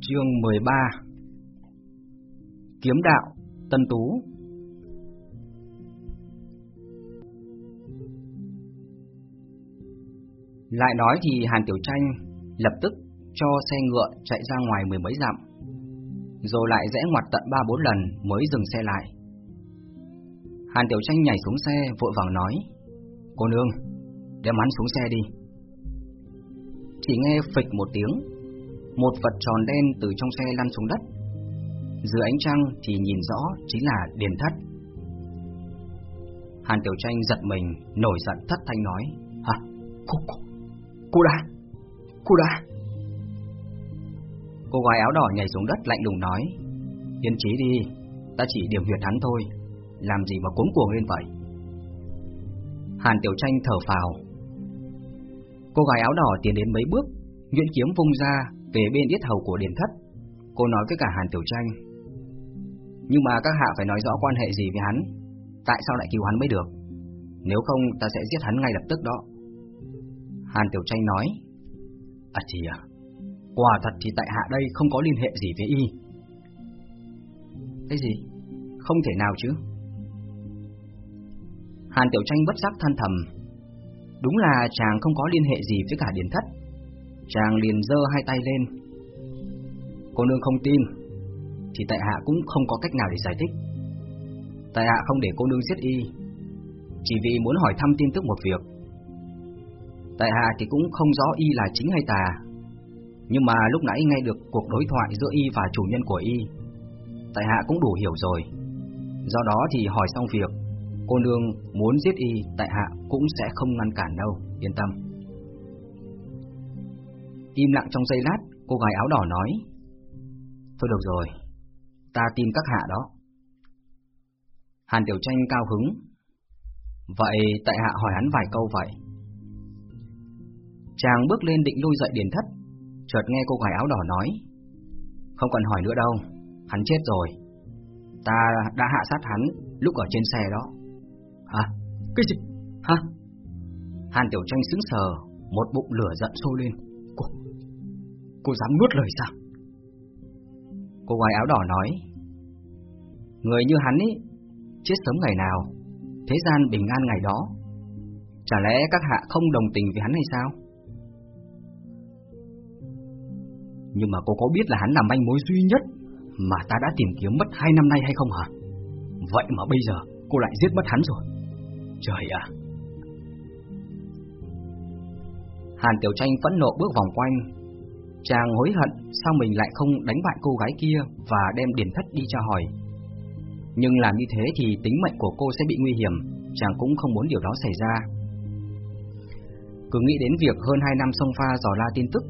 Chương 13 Kiếm đạo, Tân Tú Lại nói thì Hàn Tiểu Tranh lập tức cho xe ngựa chạy ra ngoài mười mấy dặm, rồi lại rẽ ngoặt tận ba bốn lần mới dừng xe lại. Hàn Tiểu Tranh nhảy xuống xe vội vàng nói, Cô nương, đem hắn xuống xe đi. Chỉ nghe phịch một tiếng, một vật tròn đen từ trong xe lăn xuống đất. Dưới ánh trăng thì nhìn rõ chính là điền thất. Hàn Tiểu Tranh giật mình, nổi giận thất thanh nói, Hả? Cô, cô, cô đã, cô đã. Cô gái áo đỏ nhảy xuống đất lạnh lùng nói, Yên trí đi, ta chỉ điểm huyệt hắn thôi, làm gì mà cuống cuồng lên vậy? Hàn Tiểu Tranh thở phào. Cô gái áo đỏ tiến đến mấy bước, nhuyễn kiếm vung ra về bên yết hầu của Điền Thất. Cô nói với cả Hàn Tiểu Tranh. Nhưng mà các hạ phải nói rõ quan hệ gì với hắn, tại sao lại cứu hắn mới được? Nếu không ta sẽ giết hắn ngay lập tức đó. Hàn Tiểu Tranh nói. À thì à, quả thật thì tại hạ đây không có liên hệ gì với y. Cái gì? Không thể nào chứ? Hàn Tiểu Tranh bất giác than thầm. Đúng là chàng không có liên hệ gì với cả Điền Thất. Chàng liền giơ hai tay lên. Cô nương không tin, thì tại hạ cũng không có cách nào để giải thích. Tại hạ không để cô nương giết y, chỉ vì muốn hỏi thăm tin tức một việc. Tại hạ thì cũng không rõ y là chính hay tà, nhưng mà lúc nãy nghe được cuộc đối thoại giữa y và chủ nhân của y, tại hạ cũng đủ hiểu rồi. Do đó thì hỏi xong việc, cô nương muốn giết y, tại hạ cũng sẽ không ngăn cản đâu, yên tâm. Im lặng trong giây lát, cô gái áo đỏ nói, Thôi được rồi, ta tin các hạ đó. Hàn Tiểu Tranh cao hứng, vậy tại hạ hỏi hắn vài câu vậy. Chàng bước lên định lui dậy điền thất, chợt nghe cô gái áo đỏ nói, không cần hỏi nữa đâu, hắn chết rồi. Ta đã hạ sát hắn lúc ở trên xe đó. Hả? Cái gì? Hả? Hàn Tiểu Tranh sững sờ, một bụng lửa giận sôi lên. Cô, dám nuốt lời sao? Cô gái áo đỏ nói, người như hắn ấy, chết sớm ngày nào, thế gian bình an ngày đó. Chả lẽ các hạ không đồng tình với hắn hay sao? Nhưng mà cô có biết là hắn là manh mối duy nhất mà ta đã tìm kiếm mất hai năm nay hay không hả? Vậy mà bây giờ cô lại giết mất hắn rồi. Trời ạ! Hàn Tiểu Tranh phẫn nộ bước vòng quanh. Chàng hối hận sao mình lại không đánh bại cô gái kia và đem điển thất đi cho hỏi. Nhưng làm như thế thì tính mệnh của cô sẽ bị nguy hiểm, chàng cũng không muốn điều đó xảy ra. Cứ nghĩ đến việc hơn hai năm sông pha dò la tin tức,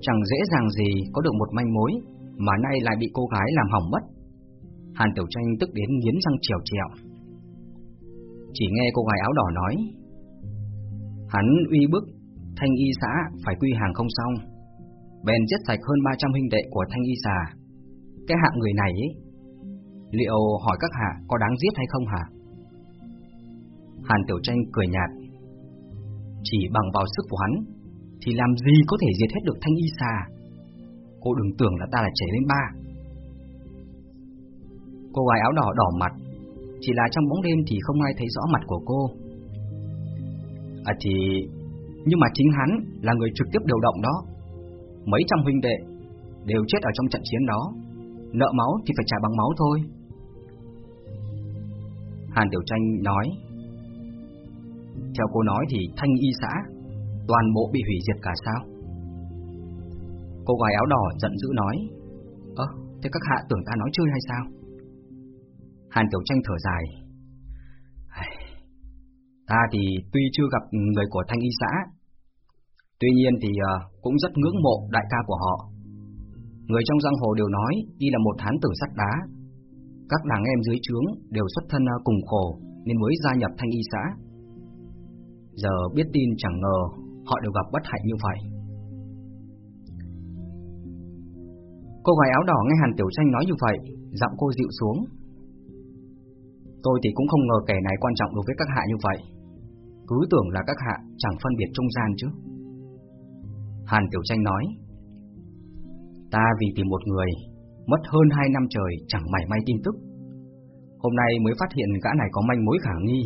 chẳng dễ dàng gì có được một manh mối, mà nay lại bị cô gái làm hỏng mất. Hàn Tiểu Tranh tức đến nghiến răng trèo trèo. Chỉ nghe cô gái áo đỏ nói, hắn uy bức Thanh Y xã phải quy hàng không xong, bèn giết sạch hơn 300 huynh đệ của Thanh Y xà. Cái hạng người này ấy, liệu hỏi các hạ có đáng giết hay không hả? Hàn Tiểu Tranh cười nhạt, chỉ bằng vào sức của hắn thì làm gì có thể diệt hết được Thanh Y xà? Cô đừng tưởng là ta là trẻ lên ba. Cô gái áo đỏ đỏ mặt, chỉ là trong bóng đêm thì không ai thấy rõ mặt của cô. À thì nhưng mà chính hắn là người trực tiếp điều động đó. Mấy trăm huynh đệ đều chết ở trong trận chiến đó. Nợ máu thì phải trả bằng máu thôi. Hàn Tiểu Tranh nói Theo cô nói thì thanh y xã Toàn bộ bị hủy diệt cả sao Cô gái áo đỏ giận dữ nói Ơ, thế các hạ tưởng ta nói chơi hay sao Hàn Tiểu Tranh thở dài Ta thì tuy chưa gặp người của thanh y xã Tuy nhiên thì ờ, cũng rất ngưỡng mộ đại ca của họ. Người trong giang hồ đều nói Y là một hán tử sắt đá. Các đàn em dưới trướng đều xuất thân ờ, cùng khổ Nên mới gia nhập thanh y xã. Giờ biết tin chẳng ngờ Họ đều gặp bất hạnh như vậy. Cô gái áo đỏ nghe Hàn Tiểu Tranh nói như vậy, Giọng cô dịu xuống. Tôi thì cũng không ngờ kẻ này quan trọng đối với các hạ như vậy. Cứ tưởng là các hạ chẳng phân biệt trung gian chứ. Hàn Tiểu Tranh nói Ta vì tìm một người, mất hơn hai năm trời chẳng mảy may tin tức. Hôm nay mới phát hiện gã này có manh mối khả nghi.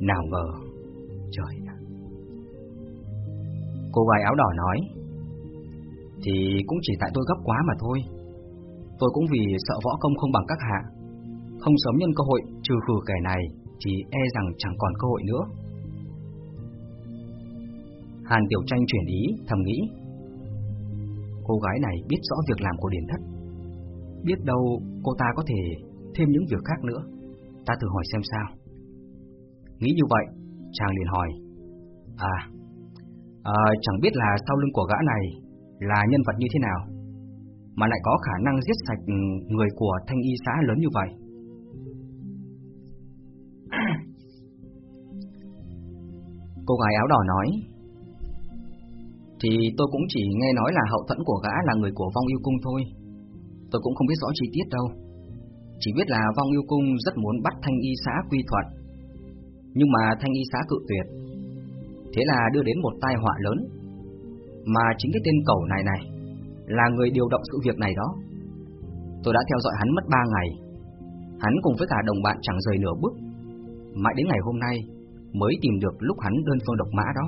Nào ngờ, trời Cô gái áo đỏ nói, thì cũng chỉ tại tôi gấp quá mà thôi. Tôi cũng vì sợ võ công không bằng các hạ, không sớm nhân cơ hội trừ khử kẻ này thì e rằng chẳng còn cơ hội nữa. Hàn Tiểu Tranh chuyển ý, thầm nghĩ. Cô gái này biết rõ việc làm của Điền Thất. Biết đâu cô ta có thể thêm những việc khác nữa. Ta thử hỏi xem sao. Nghĩ như vậy, chàng liền hỏi. À, à chẳng biết là sau lưng của gã này là nhân vật như thế nào, mà lại có khả năng giết sạch người của thanh y xã lớn như vậy. Cô gái áo đỏ nói thì tôi cũng chỉ nghe nói là hậu thuẫn của gã là người của vong yêu cung thôi. Tôi cũng không biết rõ chi tiết đâu. Chỉ biết là vong yêu cung rất muốn bắt thanh y xã quy thuận. Nhưng mà thanh y xã cự tuyệt. Thế là đưa đến một tai họa lớn. Mà chính cái tên cẩu này này Là người điều động sự việc này đó. Tôi đã theo dõi hắn mất ba ngày. Hắn cùng với cả đồng bạn chẳng rời nửa bước. Mãi đến ngày hôm nay mới tìm được lúc hắn đơn phương độc mã đó.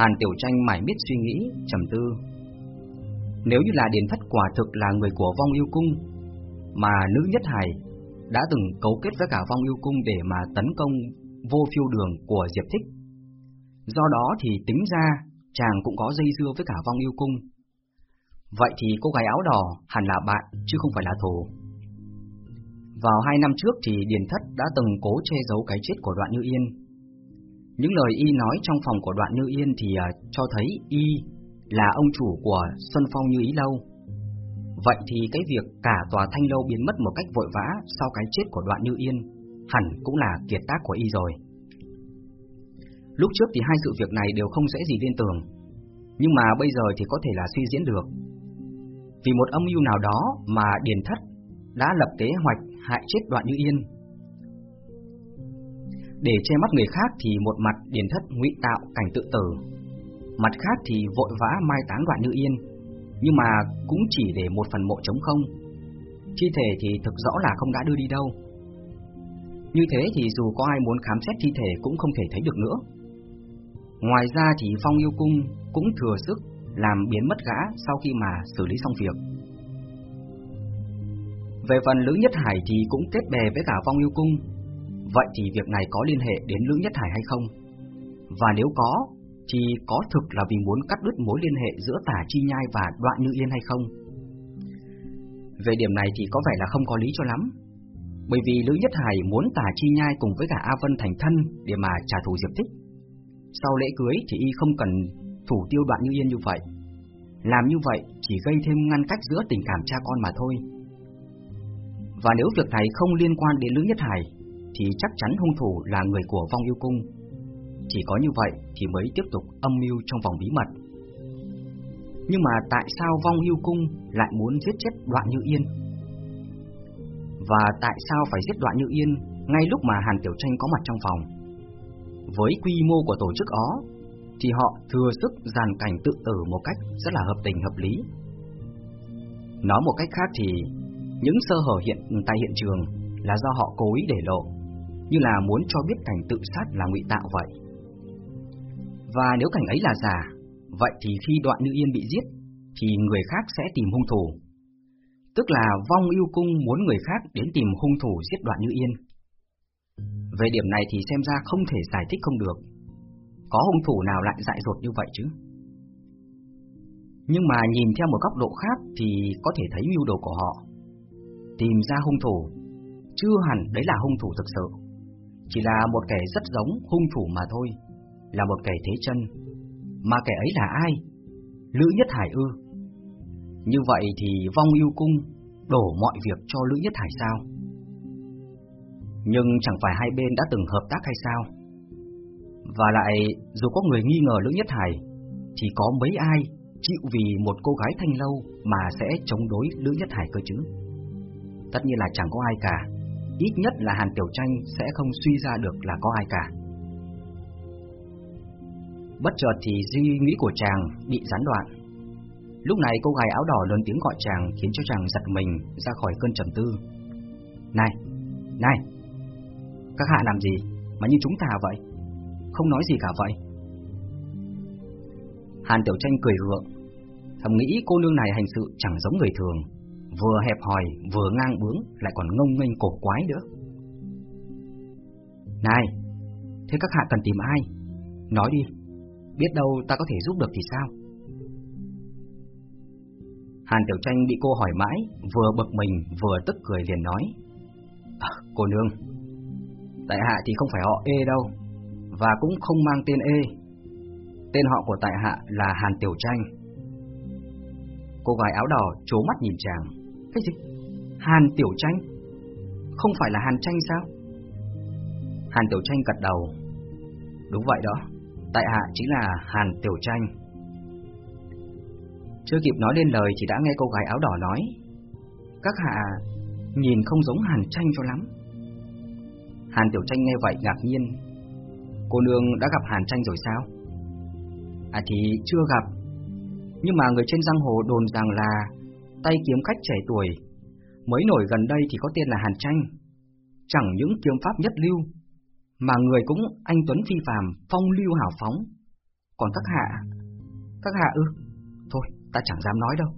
Hàn Tiểu Tranh mải miết suy nghĩ, trầm tư. Nếu như là Điền Thất quả thực là người của vong yêu cung, mà nữ nhất hải đã từng cấu kết với cả vong yêu cung để mà tấn công vô phiêu đường của Diệp Thích. Do đó thì tính ra chàng cũng có dây dưa với cả vong yêu cung. Vậy thì cô gái áo đỏ hẳn là bạn chứ không phải là thù. Vào hai năm trước thì Điền Thất đã từng cố che giấu cái chết của Đoạn Như Yên. Những lời y nói trong phòng của Đoạn Như Yên thì uh, cho thấy y là ông chủ của Xuân Phong Như Ý Lâu. Vậy thì cái việc cả tòa thanh lâu biến mất một cách vội vã sau cái chết của Đoạn Như Yên hẳn cũng là kiệt tác của y rồi. Lúc trước thì hai sự việc này đều không dễ gì liên tưởng, nhưng mà bây giờ thì có thể là suy diễn được. Vì một âm mưu nào đó mà Điền Thất đã lập kế hoạch hại chết đoạn như yên. Để che mắt người khác thì một mặt điền thất ngụy tạo cảnh tự tử, mặt khác thì vội vã mai táng đoạn như yên, nhưng mà cũng chỉ để một phần mộ trống không. Thi thể thì thực rõ là không đã đưa đi đâu. Như thế thì dù có ai muốn khám xét thi thể cũng không thể thấy được nữa. Ngoài ra thì Phong Yêu Cung cũng thừa sức làm biến mất gã sau khi mà xử lý xong việc. Về phần Lữ Nhất Hải thì cũng kết bè với cả phong Yêu Cung. Vậy thì việc này có liên hệ đến Lữ Nhất Hải hay không? Và nếu có, thì có thực là vì muốn cắt đứt mối liên hệ giữa Tả Chi Nhai và Đoạn Như Yên hay không? Về điểm này thì có vẻ là không có lý cho lắm. Bởi vì Lữ Nhất Hải muốn Tả Chi Nhai cùng với cả A Vân thành thân để mà trả thù Diệp Thích. Sau lễ cưới thì y không cần thủ tiêu Đoạn Như Yên như vậy. Làm như vậy chỉ gây thêm ngăn cách giữa tình cảm cha con mà thôi. Và nếu việc này không liên quan đến Lữ Nhất Hải thì chắc chắn hung thủ là người của vong yêu cung Chỉ có như vậy thì mới tiếp tục âm mưu trong vòng bí mật Nhưng mà tại sao vong yêu cung lại muốn giết chết đoạn như yên? Và tại sao phải giết đoạn như yên ngay lúc mà Hàn Tiểu Tranh có mặt trong phòng? Với quy mô của tổ chức ó Thì họ thừa sức dàn cảnh tự tử một cách rất là hợp tình hợp lý Nói một cách khác thì những sơ hở hiện tại hiện trường là do họ cố ý để lộ, như là muốn cho biết cảnh tự sát là ngụy tạo vậy. Và nếu cảnh ấy là giả, vậy thì khi đoạn như yên bị giết, thì người khác sẽ tìm hung thủ. Tức là vong yêu cung muốn người khác đến tìm hung thủ giết đoạn như yên. Về điểm này thì xem ra không thể giải thích không được. Có hung thủ nào lại dại dột như vậy chứ? Nhưng mà nhìn theo một góc độ khác thì có thể thấy mưu đồ của họ tìm ra hung thủ, chưa hẳn đấy là hung thủ thực sự, chỉ là một kẻ rất giống hung thủ mà thôi, là một kẻ thế chân. Mà kẻ ấy là ai? Lữ Nhất Hải ư? Như vậy thì vong yêu cung đổ mọi việc cho Lữ Nhất Hải sao? Nhưng chẳng phải hai bên đã từng hợp tác hay sao? Và lại, dù có người nghi ngờ Lữ Nhất Hải, thì có mấy ai chịu vì một cô gái thanh lâu mà sẽ chống đối Lữ Nhất Hải cơ chứ? Tất nhiên là chẳng có ai cả Ít nhất là Hàn Tiểu Tranh sẽ không suy ra được là có ai cả Bất chợt thì suy nghĩ của chàng bị gián đoạn Lúc này cô gái áo đỏ lớn tiếng gọi chàng khiến cho chàng giật mình ra khỏi cơn trầm tư. Này, này, các hạ làm gì mà như chúng ta vậy? Không nói gì cả vậy. Hàn Tiểu Tranh cười gượng, thầm nghĩ cô nương này hành sự chẳng giống người thường, vừa hẹp hòi, vừa ngang bướng, lại còn ngông nghênh cổ quái nữa. Này, thế các hạ cần tìm ai? Nói đi, biết đâu ta có thể giúp được thì sao? Hàn Tiểu Tranh bị cô hỏi mãi, vừa bực mình vừa tức cười liền nói. À, cô nương, tại hạ thì không phải họ Ê đâu, và cũng không mang tên Ê. Tên họ của tại hạ là Hàn Tiểu Tranh. Cô gái áo đỏ trố mắt nhìn chàng. Cái gì? Hàn Tiểu Tranh? Không phải là Hàn Tranh sao? Hàn Tiểu Tranh gật đầu. Đúng vậy đó, tại hạ chính là Hàn Tiểu Tranh. Chưa kịp nói lên lời thì đã nghe cô gái áo đỏ nói Các hạ nhìn không giống Hàn Tranh cho lắm Hàn Tiểu Tranh nghe vậy ngạc nhiên Cô nương đã gặp Hàn Tranh rồi sao? À thì chưa gặp Nhưng mà người trên giang hồ đồn rằng là Tay kiếm khách trẻ tuổi. Mới nổi gần đây thì có tên là Hàn Tranh Chẳng những kiếm pháp nhất lưu, Mà người cũng anh Tuấn phi phàm, Phong lưu hào phóng. Còn các hạ Các hạ ư? Thôi, ta chẳng dám nói đâu.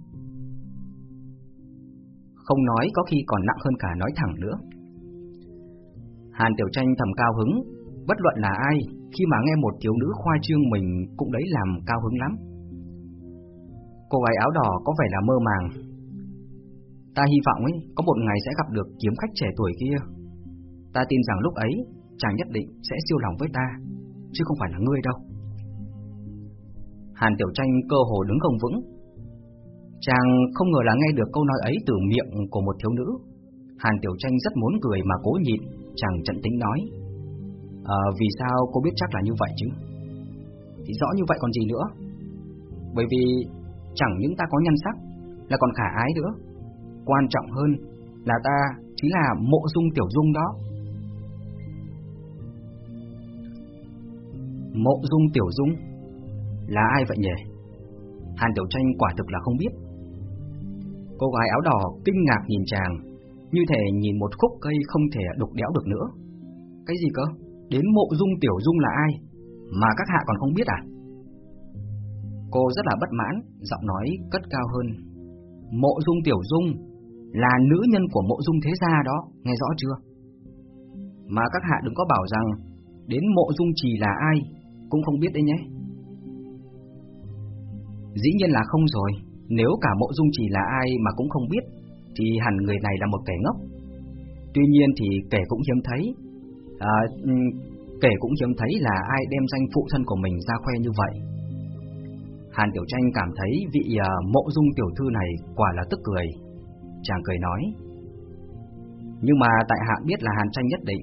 Không nói có khi còn nặng hơn cả nói thẳng nữa. Hàn Tiểu Tranh thầm cao hứng, Bất luận là ai, Khi mà nghe một thiếu nữ khoa trương mình Cũng đấy làm cao hứng lắm. Cô gái áo đỏ có vẻ là mơ màng Ta hy vọng ấy Có một ngày sẽ gặp được kiếm khách trẻ tuổi kia. Ta tin rằng lúc ấy Chàng nhất định sẽ siêu lòng với ta Chứ không phải là ngươi đâu. Hàn Tiểu Tranh cơ hồ đứng không vững. Chàng không ngờ là nghe được câu nói ấy từ miệng của một thiếu nữ. Hàn Tiểu Tranh rất muốn cười mà cố nhịn Chàng trận tính nói à, Vì sao cô biết chắc là như vậy chứ? Thì rõ như vậy còn gì nữa. Bởi vì chẳng những ta có nhân sắc Là còn khả ái nữa. Quan trọng hơn là ta chính là mộ dung tiểu dung đó Mộ dung tiểu dung Là ai vậy nhỉ Hàn Tiểu Tranh quả thực là không biết Cô gái áo đỏ kinh ngạc nhìn chàng Như thể nhìn một khúc cây không thể đục đẽo được nữa Cái gì cơ? Đến mộ dung tiểu dung là ai? Mà các hạ còn không biết à? Cô rất là bất mãn, giọng nói cất cao hơn Mộ dung tiểu dung là nữ nhân của mộ dung thế gia đó, nghe rõ chưa? Mà các hạ đừng có bảo rằng Đến mộ dung trì là ai Cũng không biết đấy nhé. Dĩ nhiên là không rồi nếu cả mộ dung chỉ là ai mà cũng không biết Thì hẳn người này là một kẻ ngốc. Tuy nhiên thì kẻ cũng hiếm thấy à, Kẻ cũng hiếm thấy là ai đem danh phụ thân của mình ra khoe như vậy. Hàn Tiểu Tranh cảm thấy vị uh, mộ dung tiểu thư này quả là tức cười. Chàng cười nói Nhưng mà tại hạ biết là Hàn Tranh nhất định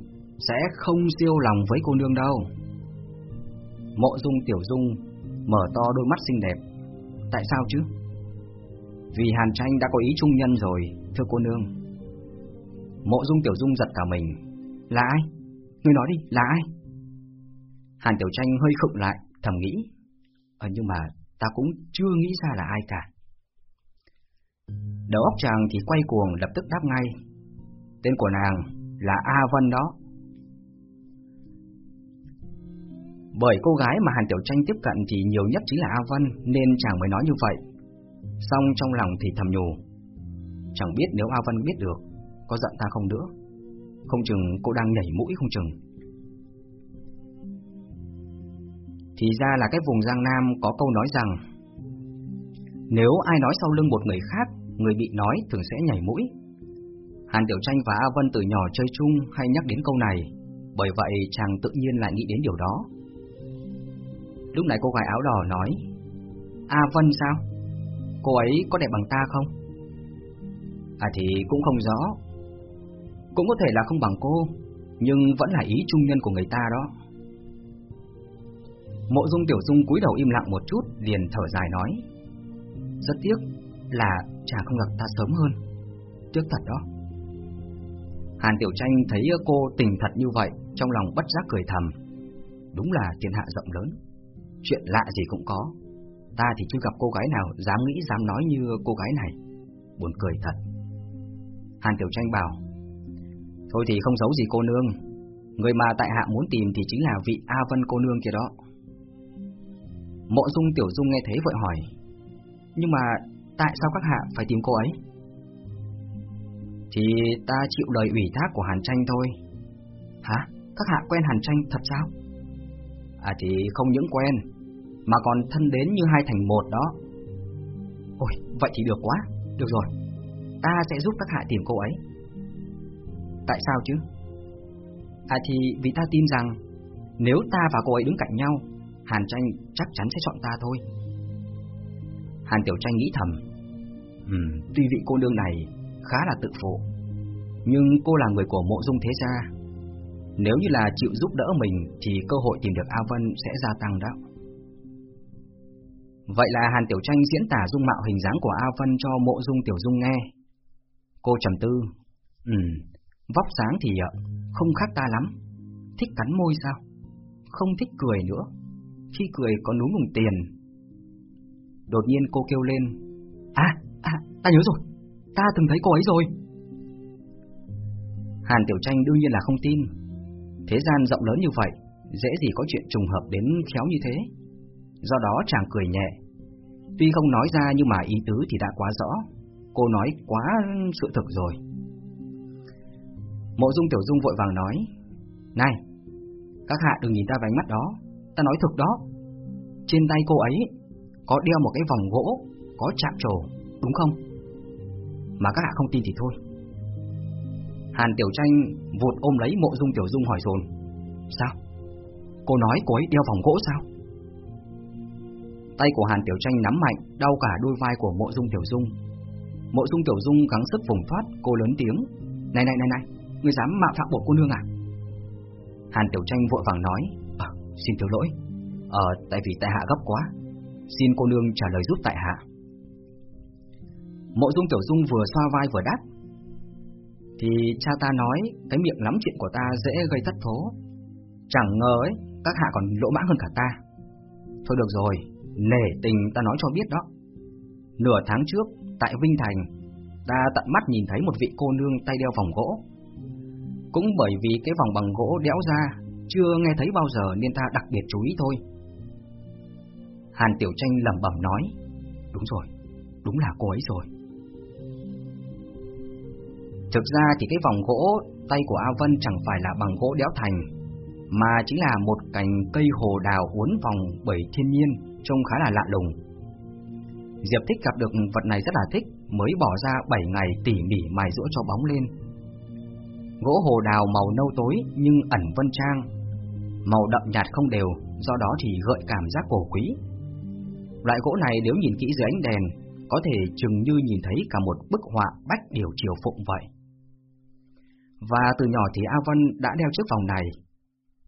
Sẽ không siêu lòng với cô nương đâu Mộ dung tiểu dung Mở to đôi mắt xinh đẹp Tại sao chứ vì Hàn Tranh đã có ý trung nhân rồi, thưa cô nương. Mộ Dung Tiểu Dung giật cả mình. Là ai? Ngươi nói đi, là ai? Hàn Tiểu Tranh hơi khựng lại, thầm nghĩ. Ờ nhưng mà ta cũng chưa nghĩ ra là ai cả. Đầu óc chàng thì quay cuồng, lập tức đáp ngay. Tên của nàng là A Vân đó. Bởi cô gái mà Hàn Tiểu Tranh tiếp cận thì nhiều nhất chính là A Vân, nên chàng mới nói như vậy. Xong trong lòng thì thầm nhủ, Chẳng biết nếu A Vân biết được, Có giận ta không nữa Không chừng cô đang nhảy mũi không chừng Thì ra là cái vùng Giang Nam có câu nói rằng, Nếu ai nói sau lưng một người khác Người bị nói thường sẽ nhảy mũi Hàn Tiểu Tranh và A Vân từ nhỏ chơi chung hay nhắc đến câu này, Bởi vậy chàng tự nhiên lại nghĩ đến điều đó Lúc này cô gái áo đỏ nói, A Vân sao? Cô ấy có đẹp bằng ta không? À thì cũng không rõ Cũng có thể là không bằng cô, Nhưng vẫn là ý trung nhân của người ta đó Mộ dung tiểu dung cúi đầu im lặng một chút, Liền thở dài nói, Rất tiếc là chả không gặp ta sớm hơn Trước thật đó Hàn Tiểu Tranh thấy cô tình thật như vậy Trong lòng bất giác cười thầm Đúng là thiên hạ rộng lớn Chuyện lạ gì cũng có ta thì chưa gặp cô gái nào dám nghĩ dám nói như cô gái này. Buồn cười thật. Hàn Tiểu Tranh bảo, thôi thì không giấu gì cô nương, người mà tại hạ muốn tìm thì chính là vị A Vân cô nương kia đó. Mộ Dung Tiểu Dung nghe thấy vội hỏi, nhưng mà tại sao các hạ phải tìm cô ấy? Thì ta chịu lời ủy thác của Hàn Tranh thôi. Hả? Các hạ quen Hàn Tranh thật sao? À thì không những quen, mà còn thân đến như hai thành một đó. Ôi, vậy thì được quá, được rồi, ta sẽ giúp các hạ tìm cô ấy. Tại sao chứ? À thì vì ta tin rằng nếu ta và cô ấy đứng cạnh nhau, Hàn Tranh chắc chắn sẽ chọn ta thôi. Hàn Tiểu Tranh nghĩ thầm, Ừ, tuy vị cô nương này khá là tự phụ, nhưng cô là người của mộ dung thế gia, nếu như là chịu giúp đỡ mình thì cơ hội tìm được A Vân sẽ gia tăng đó. Vậy là Hàn Tiểu Tranh diễn tả dung mạo hình dáng của A Vân cho mộ dung Tiểu Dung nghe. Cô trầm tư, ừ, vóc dáng thì ờ, không khác ta lắm, thích cắn môi sao? Không thích cười nữa, khi cười có núi ngùng tiền. Đột nhiên cô kêu lên, à, à, ta nhớ rồi, ta từng thấy cô ấy rồi. Hàn Tiểu Tranh đương nhiên là không tin, Thế gian rộng lớn như vậy, dễ gì có chuyện trùng hợp đến khéo như thế. Do đó chàng cười nhẹ. Tuy không nói ra nhưng mà ý tứ thì đã quá rõ. Cô nói quá sự thực rồi. Mộ dung tiểu dung vội vàng nói, Này, các hạ đừng nhìn ta với ánh mắt đó, ta nói thực đó. Trên tay cô ấy có đeo một cái vòng gỗ, có chạm trổ, đúng không? Mà các hạ không tin thì thôi. Hàn Tiểu Tranh vụt ôm lấy mộ dung Tiểu Dung hỏi dồn Sao? Cô nói cô ấy đeo vòng gỗ sao? Tay của Hàn Tiểu Tranh nắm mạnh, đau cả đôi vai của mộ dung Tiểu Dung Mộ dung Tiểu Dung gắng sức vùng thoát, cô lớn tiếng Này này này này, ngươi dám mạo phạm bộ cô nương à? Hàn Tiểu Tranh vội vàng nói à, Xin thiếu lỗi Ờ, tại vì tại hạ gấp quá Xin cô nương trả lời giúp tại hạ Mộ dung Tiểu Dung vừa xoa vai vừa đáp thì cha ta nói cái miệng lắm chuyện của ta dễ gây thất thố. Chẳng ngờ ấy, các hạ còn lỗ mãng hơn cả ta. Thôi được rồi, nể tình ta nói cho biết đó. Nửa tháng trước, tại Vinh Thành, ta tận mắt nhìn thấy một vị cô nương tay đeo vòng gỗ. Cũng bởi vì cái vòng bằng gỗ đẽo ra, chưa nghe thấy bao giờ nên ta đặc biệt chú ý thôi. Hàn Tiểu Tranh lẩm bẩm nói, đúng rồi, đúng là cô ấy rồi. Thực ra thì cái vòng gỗ tay của A Vân chẳng phải là bằng gỗ đẽo thành, mà chính là một cành cây hồ đào uốn vòng bởi thiên nhiên, trông khá là lạ lùng. Diệp Thích gặp được vật này rất là thích, mới bỏ ra 7 ngày tỉ mỉ mài rũa cho bóng lên. Gỗ hồ đào màu nâu tối nhưng ẩn vân trang, màu đậm nhạt không đều, do đó thì gợi cảm giác cổ quý. Loại gỗ này nếu nhìn kỹ dưới ánh đèn, có thể chừng như nhìn thấy cả một bức họa bách điều triều phụng vậy. Và từ nhỏ thì A văn đã đeo chiếc vòng này.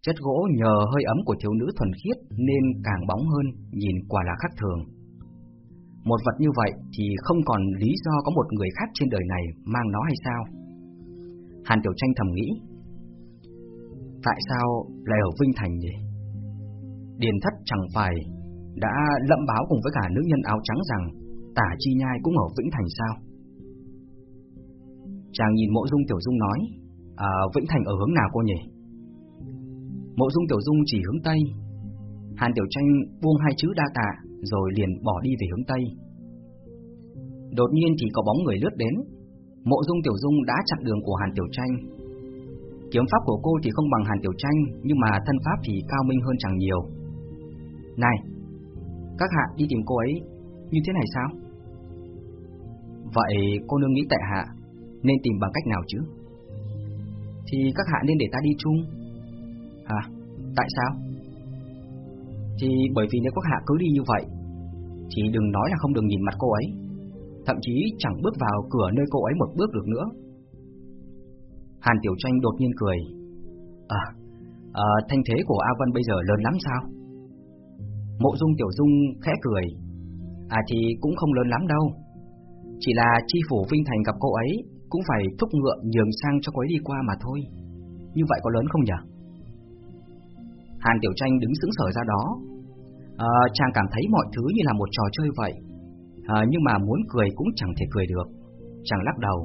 Chất gỗ nhờ hơi ấm của thiếu nữ thuần khiết nên càng bóng hơn, nhìn quả là khác thường. Một vật như vậy thì không còn lý do có một người khác trên đời này mang nó hay sao? Hàn Tiểu Tranh thầm nghĩ. Tại sao lại ở Vinh Thành nhỉ? Điền thất chẳng phải đã lậm báo cùng với cả nữ nhân áo trắng rằng tả chi nhai cũng ở Vĩnh Thành sao? Chàng nhìn mộ dung Tiểu Dung nói À, Vĩnh Thành ở hướng nào cô nhỉ? Mộ dung Tiểu Dung chỉ hướng Tây. Hàn Tiểu Tranh buông hai chữ đa tạ Rồi liền bỏ đi về hướng Tây. Đột nhiên thì có bóng người lướt đến. Mộ dung Tiểu Dung đã chặn đường của Hàn Tiểu Tranh. Kiếm pháp của cô thì không bằng Hàn Tiểu Tranh Nhưng mà thân pháp thì cao minh hơn chẳng nhiều. Này Các hạ đi tìm cô ấy Như thế này sao? Vậy cô nương nghĩ tại hạ Nên tìm bằng cách nào chứ? Thì các hạ nên để ta đi chung. À, tại sao? Thì bởi vì nếu các hạ cứ đi như vậy Thì đừng nói là không được nhìn mặt cô ấy. Thậm chí chẳng bước vào cửa nơi cô ấy một bước được nữa. Hàn Tiểu Tranh đột nhiên cười. À, à thanh thế của A Vân bây giờ lớn lắm sao? Mộ Dung Tiểu Dung khẽ cười. À thì cũng không lớn lắm đâu. Chỉ là chi phủ Vinh Thành gặp cô ấy cũng phải thúc ngựa nhường sang cho cô ấy đi qua mà thôi. Như vậy có lớn không nhỉ? Hàn Tiểu Tranh đứng sững sờ ra đó. à, Chàng cảm thấy mọi thứ như là một trò chơi vậy. À, Nhưng mà muốn cười cũng chẳng thể cười được. Chàng lắc đầu.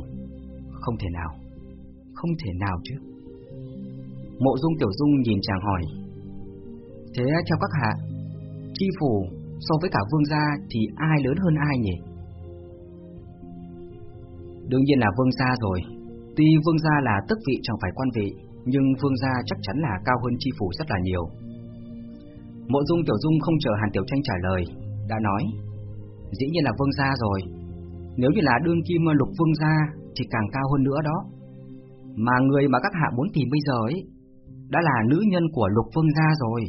Không thể nào. Không thể nào chứ. Mộ dung tiểu dung nhìn chàng hỏi. Thế theo các hạ Chi phủ so với cả vương gia Thì ai lớn hơn ai nhỉ? Đương nhiên là vương gia rồi. Tuy vương gia là tức vị chẳng phải quan vị, Nhưng vương gia chắc chắn là cao hơn chi phủ rất là nhiều. Mộ dung, tiểu dung không chờ Hàn Tiểu Tranh trả lời, Đã nói, Dĩ nhiên là vương gia rồi. Nếu như là đương kim lục vương gia Thì càng cao hơn nữa đó. Mà người mà các hạ muốn tìm bây giờ ấy, Đã là nữ nhân của lục vương gia rồi.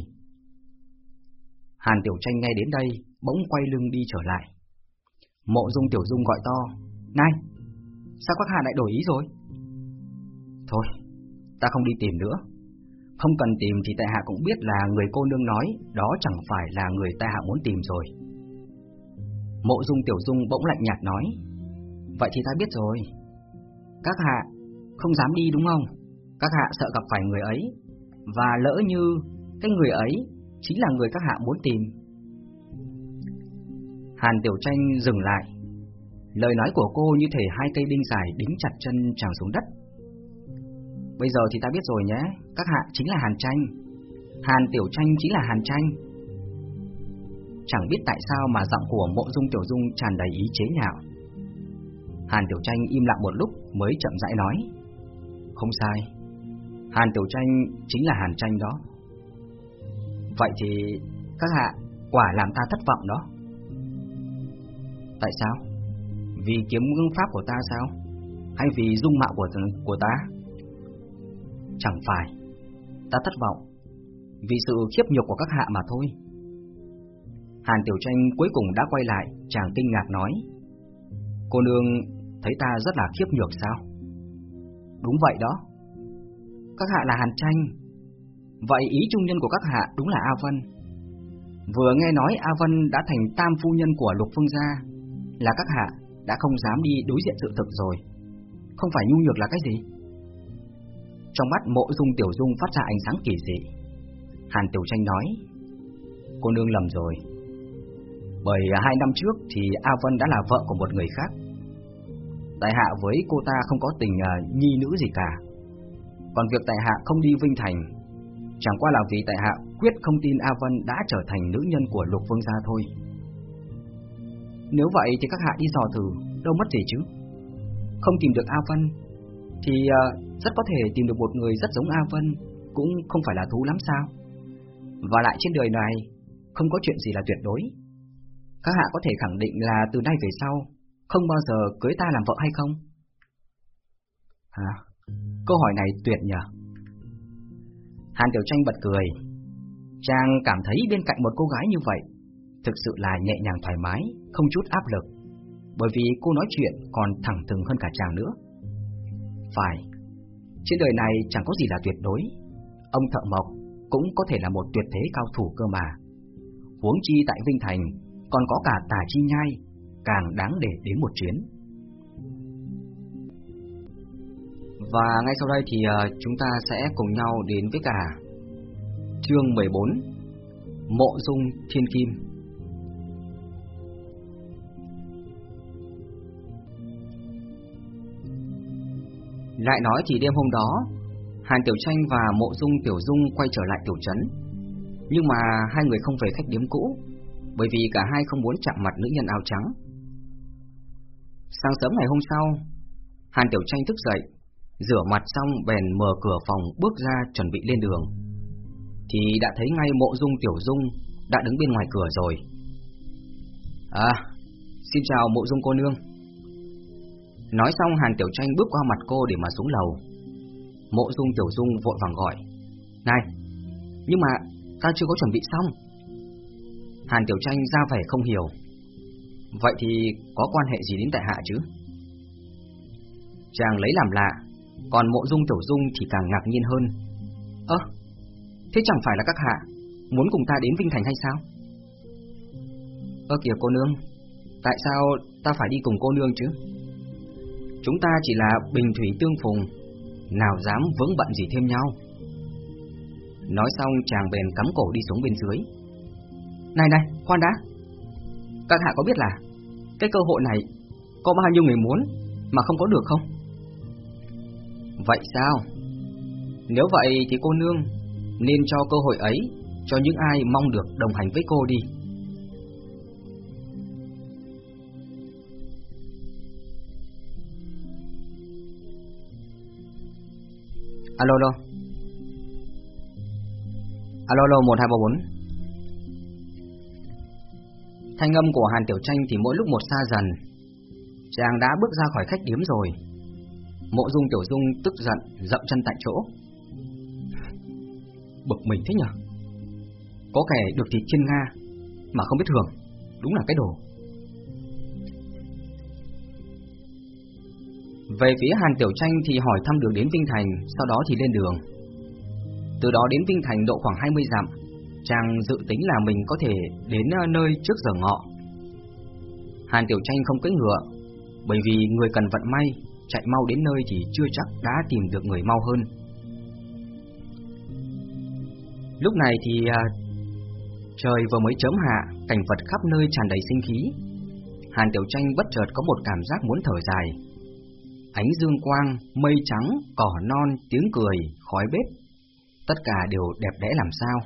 Hàn Tiểu Tranh nghe đến đây, Bỗng quay lưng đi trở lại. Mộ dung, tiểu dung gọi to, Này Sao các hạ lại đổi ý rồi? Thôi, Ta không đi tìm nữa. Không cần tìm thì tại hạ cũng biết là người cô nương nói Đó chẳng phải là người tại hạ muốn tìm rồi. Mộ dung tiểu dung bỗng lạnh nhạt nói, Vậy thì ta biết rồi. Các hạ không dám đi đúng không? Các hạ sợ gặp phải người ấy, Và lỡ như Cái người ấy chính là người các hạ muốn tìm. Hàn Tiểu Tranh dừng lại. Lời nói của cô như thể hai cây đinh dài đính chặt chân chàng xuống đất. Bây giờ thì ta biết rồi nhé, Các hạ chính là Hàn Tranh Hàn Tiểu Tranh chính là Hàn Tranh Chẳng biết tại sao mà giọng của mộ dung Tiểu Dung tràn đầy ý chế nhạo. Hàn Tiểu Tranh im lặng một lúc mới chậm rãi nói, Không sai, Hàn Tiểu Tranh chính là Hàn Tranh đó. Vậy thì các hạ quả làm ta thất vọng đó. Tại sao? Vì kiếm gương pháp của ta sao? Hay vì dung mạo của của ta? Chẳng phải, Ta thất vọng Vì sự khiếp nhục của các hạ mà thôi. Hàn Tiểu Tranh cuối cùng đã quay lại, Chàng kinh ngạc nói, Cô nương thấy ta rất là khiếp nhược sao? Đúng vậy đó. Các hạ là Hàn Tranh. Vậy ý trung nhân của các hạ đúng là A Vân. Vừa nghe nói A Vân đã thành tam phu nhân của Lục Phương Gia, Là các hạ đã không dám đi đối diện sự thực rồi. Không phải nhu nhược là cái gì? Trong mắt mộ dung tiểu dung phát ra ánh sáng kỳ dị. Hàn Tiểu Tranh nói Cô nương lầm rồi. Bởi hai năm trước thì A Vân đã là vợ của một người khác. Tại hạ với cô ta không có tình uh, nhi nữ gì cả. Còn việc tại hạ không đi Vinh Thành Chẳng qua là vì tại hạ quyết không tin A Vân đã trở thành nữ nhân của Lục Vương gia thôi. Nếu vậy thì các hạ đi dò thử Đâu mất gì chứ. Không tìm được A Vân Thì uh, rất có thể tìm được một người rất giống A Vân Cũng không phải là thú lắm sao? Và lại trên đời này Không có chuyện gì là tuyệt đối. Các hạ có thể khẳng định là từ nay về sau Không bao giờ cưới ta làm vợ hay không? À, Câu hỏi này tuyệt nhỉ? Hàn Tiểu Tranh bật cười. Chàng cảm thấy bên cạnh một cô gái như vậy Thực sự là nhẹ nhàng thoải mái, Không chút áp lực. Bởi vì cô nói chuyện còn thẳng thừng hơn cả chàng nữa. Phải, Trên đời này chẳng có gì là tuyệt đối. Ông Thợ Mộc cũng có thể là một tuyệt thế cao thủ cơ mà. Huống chi tại Vinh Thành, Còn có cả tà chi nhai, Càng đáng để đến một chuyến. Và ngay sau đây thì ờ, chúng ta sẽ cùng nhau đến với cả chương 14 Mộ Dung Thiên Kim. Lại nói thì đêm hôm đó Hàn Tiểu Tranh và Mộ Dung Tiểu Dung quay trở lại tiểu trấn. Nhưng mà hai người không về khách điếm cũ Bởi vì cả hai không muốn chạm mặt nữ nhân áo trắng. Sáng sớm ngày hôm sau Hàn Tiểu Tranh thức dậy Rửa mặt xong bèn mở cửa phòng bước ra chuẩn bị lên đường. Thì đã thấy ngay mộ dung tiểu dung đã đứng bên ngoài cửa rồi. À, xin chào mộ dung cô nương. Nói xong Hàn Tiểu Tranh bước qua mặt cô để mà xuống lầu. Mộ dung tiểu dung vội vàng gọi Này, nhưng mà ta chưa có chuẩn bị xong. Hàn Tiểu Tranh ra vẻ không hiểu Vậy thì có quan hệ gì đến tại hạ chứ? Chàng lấy làm lạ còn mộ dung tiểu dung thì càng ngạc nhiên hơn. Ơ, thế chẳng phải là các hạ Muốn cùng ta đến Vinh Thành hay sao? Ơ kìa cô nương Tại sao ta phải đi cùng cô nương chứ? Chúng ta chỉ là bình thủy tương phùng Nào dám vướng bận gì thêm nhau Nói xong chàng bèn cắm cổ đi xuống bên dưới Này này, khoan đã. Các hạ có biết là cái cơ hội này có bao nhiêu người muốn mà không có được không? Vậy sao? Nếu vậy thì cô nương nên cho cơ hội ấy cho những ai mong được đồng hành với cô đi. Alo alo. Alo alo 1234. Thanh âm của Hàn Tiểu Tranh thì mỗi lúc một xa dần. Chàng đã bước ra khỏi khách điếm rồi. Mộ Dung Tiểu Dung tức giận, dậm chân tại chỗ. Bực mình thế nhở? Có kẻ được thịt trên Nga mà không biết hưởng, đúng là cái đồ. Về phía Hàn Tiểu Tranh thì hỏi thăm đường đến Vinh Thành, sau đó thì lên đường. Từ đó đến Vinh Thành độ khoảng 20 dặm, chàng dự tính là mình có thể đến ờ, nơi trước giờ ngọ. Hàn Tiểu Tranh không cưỡi ngựa, bởi vì người cần vận may, chạy mau đến nơi thì chưa chắc đã tìm được người mau hơn. Lúc này thì à, trời vừa mới chớm hạ, cảnh vật khắp nơi tràn đầy sinh khí. Hàn Tiểu Tranh bất chợt có một cảm giác muốn thở dài. Ánh dương quang, mây trắng, cỏ non, tiếng cười, khói bếp, tất cả đều đẹp đẽ làm sao.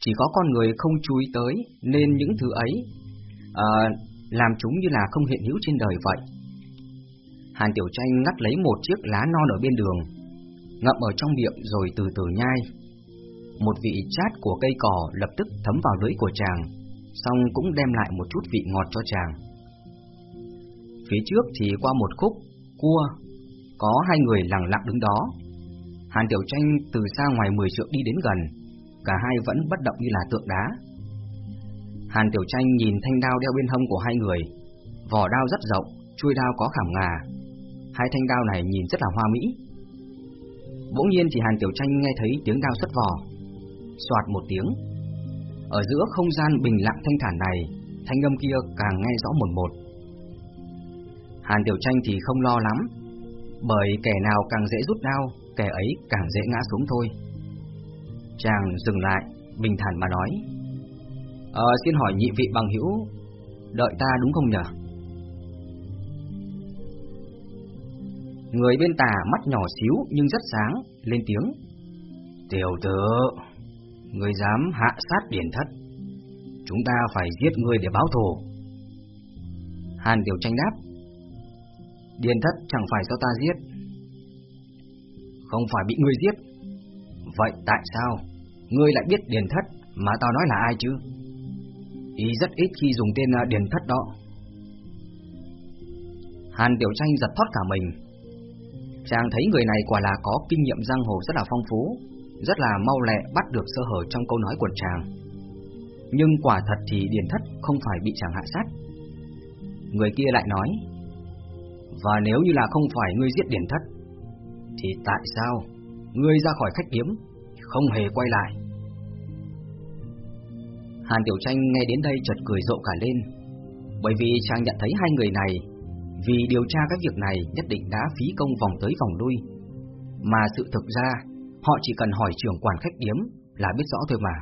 Chỉ có con người không chú ý tới nên những thứ ấy à, làm chúng như là không hiện hữu trên đời vậy. Hàn Tiểu Tranh ngắt lấy một chiếc lá non ở bên đường, ngậm ở trong miệng rồi từ từ nhai. Một vị chát của cây cỏ lập tức thấm vào lưỡi của chàng, xong cũng đem lại một chút vị ngọt cho chàng. Phía trước thì qua một khúc cua, có hai người lặng lặng đứng đó. Hàn Tiểu Tranh từ xa ngoài mười trượng đi đến gần, cả hai vẫn bất động như là tượng đá. Hàn Tiểu Tranh nhìn thanh đao đeo bên hông của hai người, vỏ đao rất rộng, chui đao có khảm ngà. Hai thanh đao này nhìn rất là hoa mỹ. Bỗng nhiên thì Hàn Tiểu Tranh nghe thấy tiếng đao xuất vỏ, Xoạt một tiếng. Ở giữa không gian bình lặng thanh thản này, thanh âm kia càng nghe rõ một một. Hàn Tiểu Tranh thì không lo lắm, bởi kẻ nào càng dễ rút đau, kẻ ấy càng dễ ngã xuống thôi. Chàng dừng lại, bình thản mà nói, Ờ, xin hỏi nhị vị bằng hữu, đợi ta đúng không nhở? Người bên tà mắt nhỏ xíu nhưng rất sáng, lên tiếng. Tiểu tử, người dám hạ sát điển thất, chúng ta phải giết người để báo thù. Hàn Tiểu Tranh đáp, Điền thất chẳng phải do ta giết, không phải bị ngươi giết. Vậy tại sao ngươi lại biết Điền thất mà tao nói là ai chứ? Ý rất ít khi dùng tên à, Điền thất đó. Hàn Tiểu Tranh giật thoát cả mình. Chàng thấy người này quả là có kinh nghiệm giang hồ rất là phong phú, rất là mau lẹ bắt được sơ hở trong câu nói của chàng. Nhưng quả thật thì Điền thất không phải bị chàng hạ sát. Người kia lại nói, và nếu như là không phải ngươi giết điển thất, thì tại sao ngươi ra khỏi khách kiếm không hề quay lại? Hàn Tiểu Tranh nghe đến đây chợt cười rộ cả lên, bởi vì chàng nhận thấy hai người này vì điều tra các việc này nhất định đã phí công vòng tới vòng lui, mà sự thực ra họ chỉ cần hỏi trưởng quản khách điếm là biết rõ thôi mà.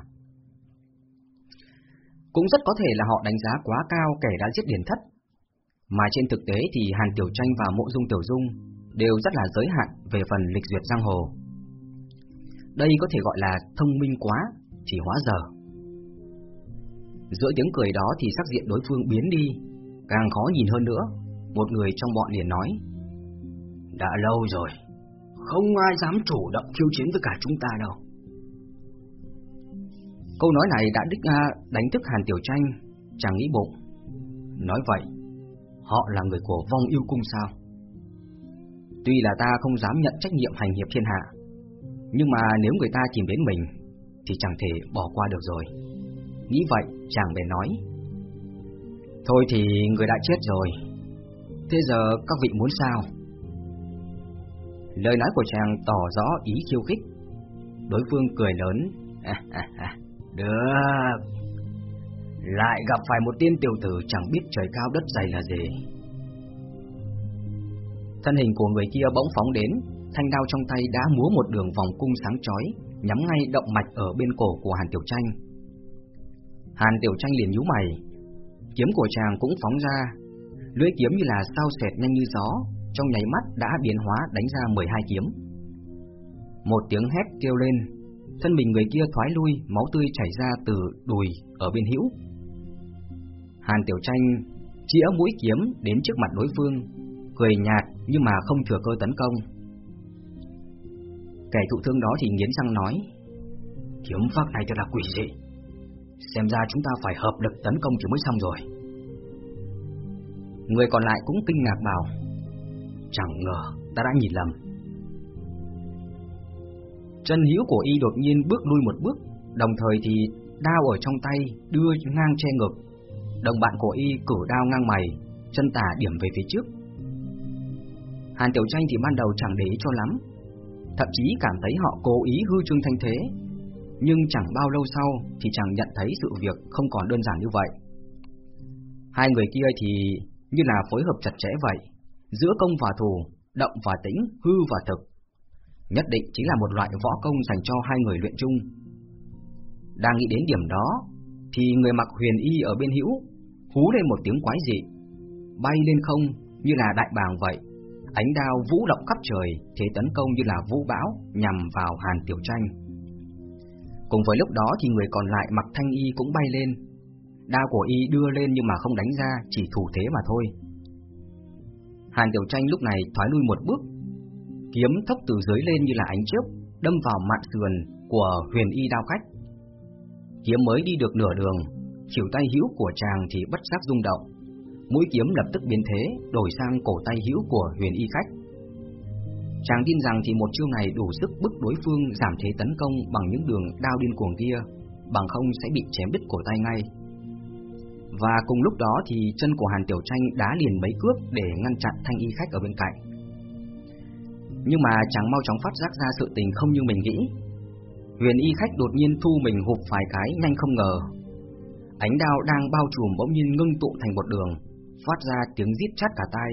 Cũng rất có thể là họ đánh giá quá cao kẻ đã giết điển Thất, mà trên thực tế thì Hàn Tiểu Tranh và Mộ Dung Tiểu Dung đều rất là giới hạn về phần lịch duyệt giang hồ. Đây có thể gọi là thông minh quá thì hóa giờ. Giữa tiếng cười đó thì sắc diện đối phương biến đi, càng khó nhìn hơn nữa. Một người trong bọn liền nói: "Đã lâu rồi, không ai dám chủ động khiêu chiến với cả chúng ta đâu." Câu nói này đã đích a đánh thức Hàn Tiểu Tranh, chàng nghĩ bụng. Nói vậy, họ là người của vong yêu cung sao? Tuy là ta không dám nhận trách nhiệm hành hiệp thiên hạ, nhưng mà nếu người ta tìm đến mình, thì chẳng thể bỏ qua được rồi. Nghĩ vậy, chàng bèn nói Thôi thì người đã chết rồi Thế giờ các vị muốn sao? Lời nói của chàng tỏ rõ ý khiêu khích Đối phương cười lớn Được lại gặp phải một tiên tiểu tử chẳng biết trời cao đất dày là gì Thân hình của người kia bỗng phóng đến Thanh đao trong tay đã múa một đường vòng cung sáng chói Nhắm ngay động mạch ở bên cổ của Hàn Tiểu Tranh Hàn Tiểu Tranh liền nhíu mày, kiếm của chàng cũng phóng ra, lưỡi kiếm như là sao sệt nhanh như gió, trong nháy mắt đã biến hóa đánh ra 12 kiếm. Một tiếng hét kêu lên, thân mình người kia thoái lui, máu tươi chảy ra từ đùi ở bên hữu. Hàn Tiểu Tranh chĩa mũi kiếm đến trước mặt đối phương, cười nhạt nhưng mà không thừa cơ tấn công. Kẻ thụ thương đó thì nghiến răng nói, kiếm pháp này thật là quỷ dị, xem ra chúng ta phải hợp lực tấn công thì mới xong rồi. Người còn lại cũng kinh ngạc bảo, chẳng ngờ ta đã nhìn lầm. Chân hữu của y đột nhiên bước lui một bước, đồng thời thì đao ở trong tay đưa ngang che ngực. Đồng bạn của y cử đao ngang mày, chân tả điểm về phía trước. Hàn Tiểu Tranh thì ban đầu chẳng để ý cho lắm, thậm chí cảm thấy họ cố ý hư trương thanh thế, nhưng chẳng bao lâu sau thì chàng nhận thấy sự việc không còn đơn giản như vậy. Hai người kia thì như là phối hợp chặt chẽ vậy, giữa công và thủ, động và tĩnh, hư và thực. Nhất định chính là một loại võ công dành cho hai người luyện chung. Đang nghĩ đến điểm đó, thì người mặc huyền y ở bên hữu hú lên một tiếng quái dị, bay lên không như là đại bàng vậy, ánh đao vũ động khắp trời, thế tấn công như là vũ bão nhằm vào Hàn Tiểu Tranh. Cùng với lúc đó thì người còn lại mặc thanh y cũng bay lên, đao của y đưa lên nhưng mà không đánh ra, chỉ thủ thế mà thôi. Hàn Tiểu Tranh lúc này thoái lui một bước, kiếm thốc từ dưới lên như là ánh chớp, đâm vào mạn sườn của huyền y đao khách. Kiếm mới đi được nửa đường, chiều tay hữu của chàng thì bất giác rung động, mũi kiếm lập tức biến thế, đổi sang cổ tay hữu của huyền y khách. Chàng tin rằng thì một chiêu này đủ sức bức đối phương giảm thế tấn công bằng những đường đao điên cuồng kia, bằng không sẽ bị chém đứt cổ tay ngay. Và cùng lúc đó thì chân của Hàn Tiểu Tranh đá liền mấy cước để ngăn chặn thanh y khách ở bên cạnh. Nhưng mà chàng mau chóng phát giác ra sự tình không như mình nghĩ. Huyền y khách đột nhiên thu mình hụp vài cái nhanh không ngờ. Ánh đao đang bao trùm bỗng nhiên ngưng tụ thành một đường, phát ra tiếng giết chát cả tai,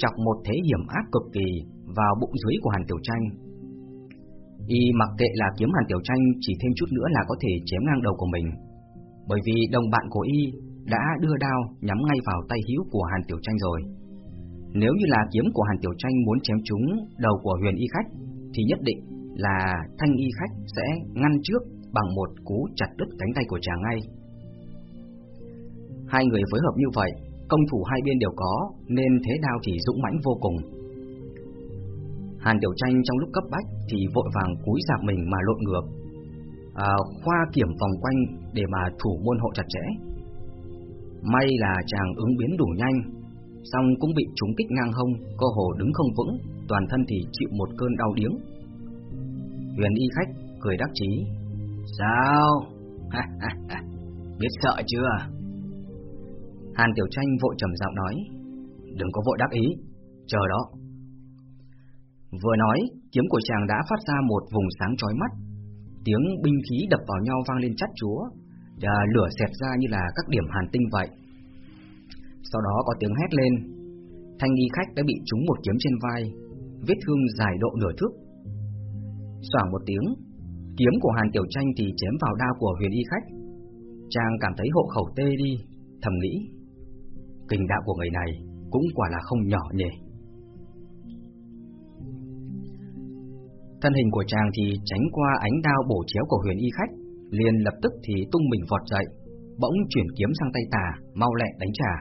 chọc một thế hiểm ác cực kỳ vào bụng dưới của Hàn Tiểu Tranh. Y mặc kệ là kiếm Hàn Tiểu Tranh chỉ thêm chút nữa là có thể chém ngang đầu của mình, bởi vì đồng bạn của Y đã đưa đao nhắm ngay vào tay hữu của Hàn Tiểu Tranh rồi. Nếu như là kiếm của Hàn Tiểu Tranh muốn chém trúng đầu của huyền y khách, thì nhất định là thanh y khách sẽ ngăn trước bằng một cú chặt đứt cánh tay của chàng ngay. Hai người phối hợp như vậy, công thủ hai bên đều có, nên thế đao thì dũng mãnh vô cùng. Hàn Tiểu Tranh trong lúc cấp bách thì vội vàng cúi dạp mình mà lộn ngược, à, khoa kiểm vòng quanh để mà thủ môn hộ chặt chẽ. May là chàng ứng biến đủ nhanh, xong cũng bị trúng kích ngang hông, cơ hồ đứng không vững, toàn thân thì chịu một cơn đau điếng. Huyền y khách cười đắc chí, sao? Biết sợ chưa? Hàn Tiểu Tranh vội trầm giọng nói, đừng có vội đắc ý, chờ đó. Vừa nói, kiếm của chàng đã phát ra một vùng sáng chói mắt, tiếng binh khí đập vào nhau vang lên chát chúa, và lửa xẹt ra như là các điểm hàn tinh vậy. Sau đó có tiếng hét lên, thanh y khách đã bị trúng một kiếm trên vai, vết thương dài độ nửa thước. Xoảng một tiếng, kiếm của Hàn Tiểu Tranh thì chém vào đao của huyền y khách. Chàng cảm thấy hộ khẩu tê đi, thầm nghĩ, kinh đạo của người này cũng quả là không nhỏ nhỉ. Thân hình của chàng thì tránh qua ánh đao bổ chéo của huyền y khách, liền lập tức thì tung mình vọt dậy, bỗng chuyển kiếm sang tay tà, mau lẹ đánh trả.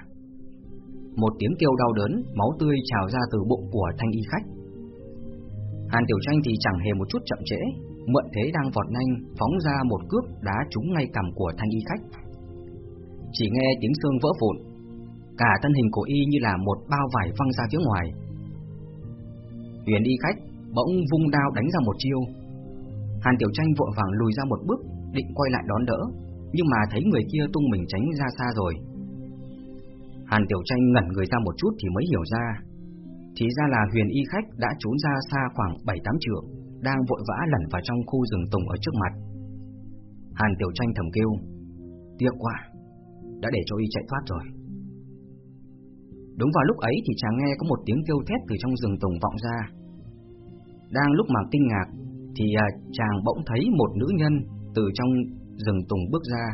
Một tiếng kêu đau đớn, máu tươi trào ra từ bụng của thanh y khách. Hàn Tiểu Tranh thì chẳng hề một chút chậm trễ, mượn thế đang vọt nhanh, phóng ra một cước đá trúng ngay cằm của thanh y khách. Chỉ nghe tiếng xương vỡ vụn, cả thân hình của y như là một bao vải văng ra phía ngoài. Huyền y khách bỗng vung đao đánh ra một chiêu. Hàn Tiểu Tranh vội vàng lùi ra một bước, định quay lại đón đỡ, nhưng mà thấy người kia tung mình tránh ra xa rồi. Hàn Tiểu Tranh ngẩn người ra một chút thì mới hiểu ra, thì ra là huyền y khách đã trốn ra xa khoảng 7-8 trượng, đang vội vã lẩn vào trong khu rừng tùng ở trước mặt. Hàn Tiểu Tranh thầm kêu, tiếc quá, đã để cho y chạy thoát rồi. Đúng vào lúc ấy thì chàng nghe có một tiếng kêu thét từ trong rừng tùng vọng ra. Đang lúc mà kinh ngạc thì à, chàng bỗng thấy một nữ nhân từ trong rừng tùng bước ra,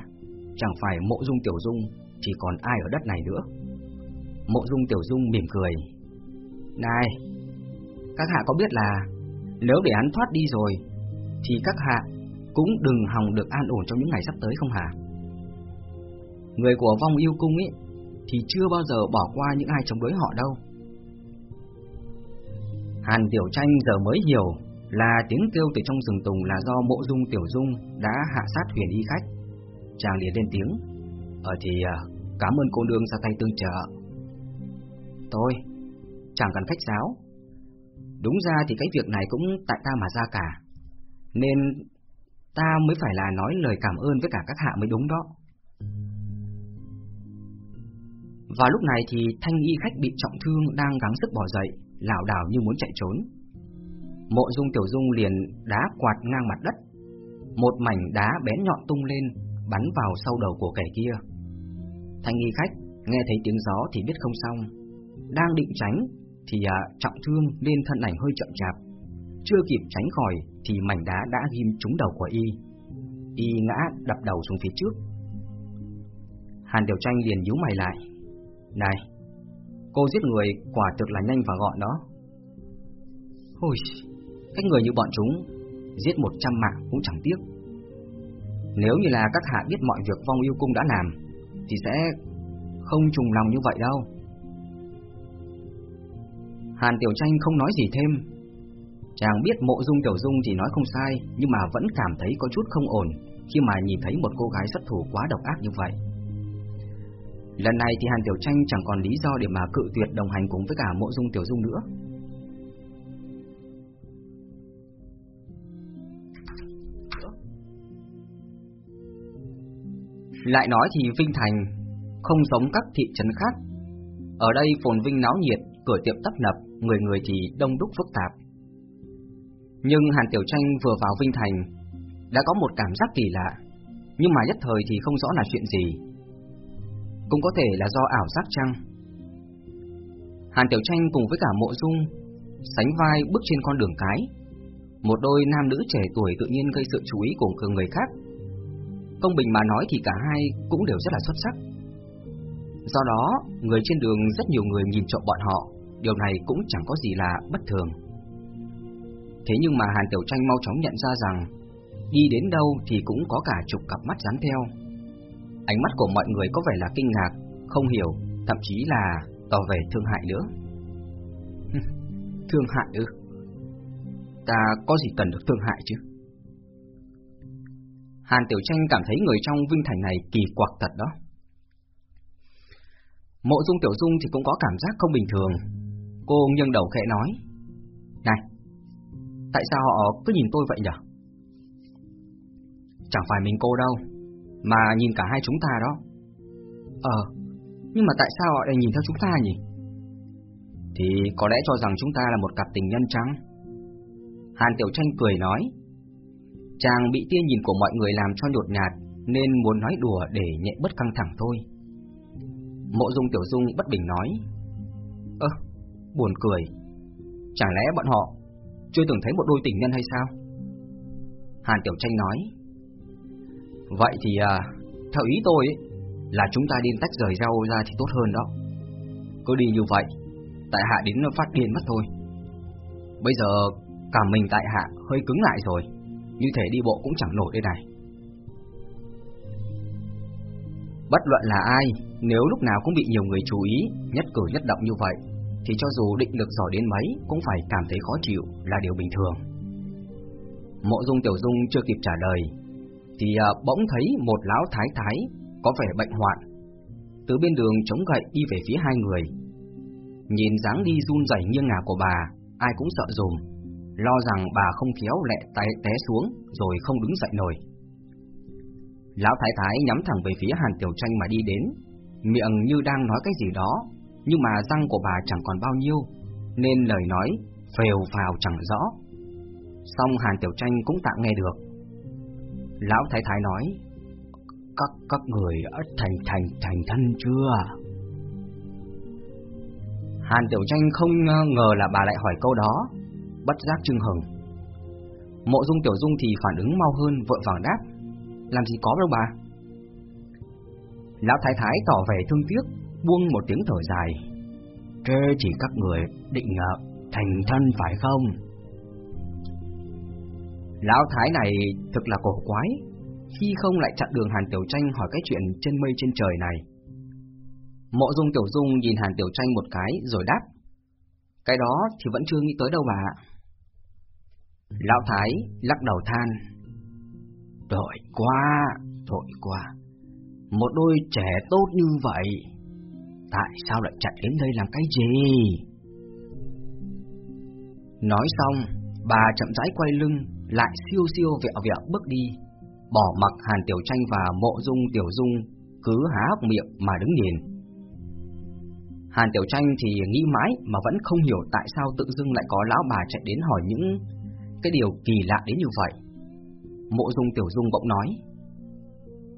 chẳng phải mộ dung tiểu dung Chỉ còn ai ở đất này nữa Mộ dung tiểu dung mỉm cười này Các hạ có biết là Nếu để hắn thoát đi rồi Thì các hạ cũng đừng hòng được an ổn trong những ngày sắp tới không hả Người của vong yêu cung ấy Thì chưa bao giờ bỏ qua những ai chống đối họ đâu Hàn Tiểu Tranh giờ mới hiểu là tiếng kêu từ trong rừng tùng là do mộ dung Tiểu Dung đã hạ sát huyền y khách. Chàng liền lên tiếng, Ờ thì à, cảm ơn cô nương ra tay tương trợ. Tôi, chẳng cần khách giáo. Đúng ra thì cái việc này cũng tại ta mà ra cả. Nên ta mới phải là nói lời cảm ơn với cả các hạ mới đúng đó. Và lúc này thì thanh y khách bị trọng thương đang gắng sức bỏ dậy, lảo đảo như muốn chạy trốn. Mộ dung tiểu dung liền đá quạt ngang mặt đất, một mảnh đá bén nhọn tung lên, bắn vào sau đầu của kẻ kia. Thanh y khách nghe thấy tiếng gió thì biết không xong, đang định tránh thì à, trọng thương nên thân ảnh hơi chậm chạp, chưa kịp tránh khỏi thì mảnh đá đã ghim trúng đầu của y. Y ngã đập đầu xuống phía trước. Hàn Tiểu Tranh liền nhíu mày lại. Này, cô giết người quả thực là nhanh và gọn đó. Ôi, cái người như bọn chúng, giết một trăm mạng cũng chẳng tiếc. Nếu như là các hạ biết mọi việc vong yêu cung đã làm, thì sẽ không trùng lòng như vậy đâu. Hàn Tiểu Tranh không nói gì thêm. Chàng biết mộ dung Tiểu Dung thì nói không sai, nhưng mà vẫn cảm thấy có chút không ổn khi mà nhìn thấy một cô gái xuất thủ quá độc ác như vậy. Lần này thì Hàn Tiểu Tranh chẳng còn lý do để mà cự tuyệt đồng hành cùng với cả mộ dung Tiểu Dung nữa. Lại nói thì Vinh Thành không giống các thị trấn khác. Ở đây phồn vinh náo nhiệt, cửa tiệm tấp nập, người người thì đông đúc phức tạp. Nhưng Hàn Tiểu Tranh vừa vào Vinh Thành đã có một cảm giác kỳ lạ, nhưng mà nhất thời thì không rõ là chuyện gì. Cũng có thể là do ảo giác chăng? Hàn Tiểu Tranh cùng với cả Mộ Dung sánh vai bước trên con đường cái. Một đôi nam nữ trẻ tuổi tự nhiên gây sự chú ý của người khác Công bình mà nói thì cả hai cũng đều rất là xuất sắc. Do đó, người trên đường rất nhiều người nhìn trộm bọn họ, điều này cũng chẳng có gì là bất thường. Thế nhưng mà Hàn Tiểu Tranh mau chóng nhận ra rằng, đi đến đâu thì cũng có cả chục cặp mắt dán theo. Ánh mắt của mọi người có vẻ là kinh ngạc, không hiểu, thậm chí là tỏ vẻ thương hại nữa. thương hại ư? Ta có gì cần được thương hại chứ? Hàn Tiểu Tranh cảm thấy người trong Vinh Thành này kỳ quặc thật đó. Mộ Dung Tiểu Dung thì cũng có cảm giác không bình thường. Cô nghiêng đầu khẽ nói. Này, tại sao họ cứ nhìn tôi vậy nhỉ? Chẳng phải mình cô đâu, mà nhìn cả hai chúng ta đó. Ờ, nhưng mà tại sao họ lại nhìn theo chúng ta nhỉ? Thì có lẽ cho rằng chúng ta là một cặp tình nhân trắng. Hàn Tiểu Tranh cười nói. Chàng bị tia nhìn của mọi người làm cho nhột nhạt Nên muốn nói đùa để nhẹ bớt căng thẳng thôi Mộ dung tiểu dung bất bình nói. Ơ, buồn cười. Chẳng lẽ bọn họ chưa từng thấy một đôi tình nhân hay sao? Hàn Tiểu Tranh nói. Vậy thì à, theo ý tôi ấy, là chúng ta nên tách rời rau ra thì tốt hơn đó. Cứ đi như vậy Tại hạ đến phát điên mất thôi. Bây giờ cả mình tại hạ hơi cứng lại rồi như thể đi bộ cũng chẳng nổi đây này. Bất luận là ai, Nếu lúc nào cũng bị nhiều người chú ý, Nhất cử nhất động như vậy, Thì cho dù định lực giỏi đến mấy, Cũng phải cảm thấy khó chịu là điều bình thường. Mộ dung tiểu dung chưa kịp trả lời, Thì à, bỗng thấy một lão thái thái Có vẻ bệnh hoạn. Từ bên đường chống gậy đi về phía hai người. Nhìn dáng đi run rẩy nghiêng ngả của bà, Ai cũng sợ dùm lo rằng bà không khéo lẹ tay té xuống, rồi không đứng dậy nổi. Lão Thái Thái nhắm thẳng về phía Hàn Tiểu Tranh mà đi đến, miệng như đang nói cái gì đó, nhưng mà răng của bà chẳng còn bao nhiêu, nên lời nói phèo phào chẳng rõ. Xong Hàn Tiểu Tranh cũng tạm nghe được. Lão Thái Thái nói, các các người đã thành thành thành thân chưa? Hàn Tiểu Tranh không ngờ là bà lại hỏi câu đó, bất giác trưng hừng. Mộ dung tiểu dung thì phản ứng mau hơn vội vàng đáp làm gì có đâu bà Lão Thái Thái tỏ vẻ thương tiếc, buông một tiếng thở dài. Thế chỉ các người định uh, thành thân phải không? Lão Thái này thực là cổ quái, khi không lại chặn đường Hàn Tiểu Tranh hỏi cái chuyện trên mây trên trời này. Mộ Dung Tiểu Dung nhìn Hàn Tiểu Tranh một cái rồi đáp. Cái đó thì vẫn chưa nghĩ tới đâu bà Lão Thái lắc đầu than. Tội quá, tội quá. Một đôi trẻ tốt như vậy, tại sao lại chạy đến đây làm cái gì? Nói xong, bà chậm rãi quay lưng, lại siêu siêu vẹo vẹo bước đi, bỏ mặc Hàn Tiểu Tranh và Mộ Dung Tiểu Dung cứ há hốc miệng mà đứng nhìn. Hàn Tiểu Tranh thì nghĩ mãi mà vẫn không hiểu tại sao tự dưng lại có lão bà chạy đến hỏi những cái điều kỳ lạ đến như vậy. Mộ Dung Tiểu Dung bỗng nói: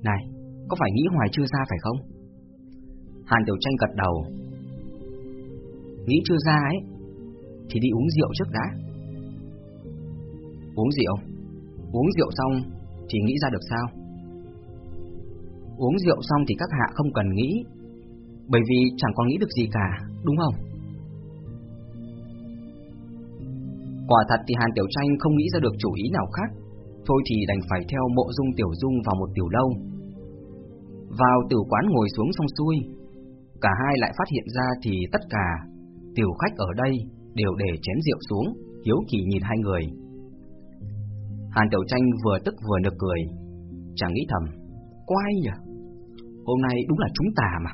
"Này, có phải nghĩ hoài chưa ra phải không?" Hàn Tiểu Tranh gật đầu. Nghĩ chưa ra ấy, thì đi uống rượu trước đã. Uống rượu? Uống rượu xong thì nghĩ ra được sao? Uống rượu xong thì các hạ không cần nghĩ, bởi vì chẳng còn nghĩ được gì cả, đúng không? Quả thật thì Hàn Tiểu Tranh không nghĩ ra được chủ ý nào khác, thôi thì đành phải theo mộ dung Tiểu Dung vào một tiểu lâu. Vào tiểu quán ngồi xuống xong xuôi, cả hai lại phát hiện ra thì tất cả tiểu khách ở đây đều để chén rượu xuống, hiếu kỳ nhìn hai người. Hàn Tiểu Tranh vừa tức vừa nực cười, chẳng nghĩ thầm, quay nhỉ, hôm nay đúng là chúng ta mà.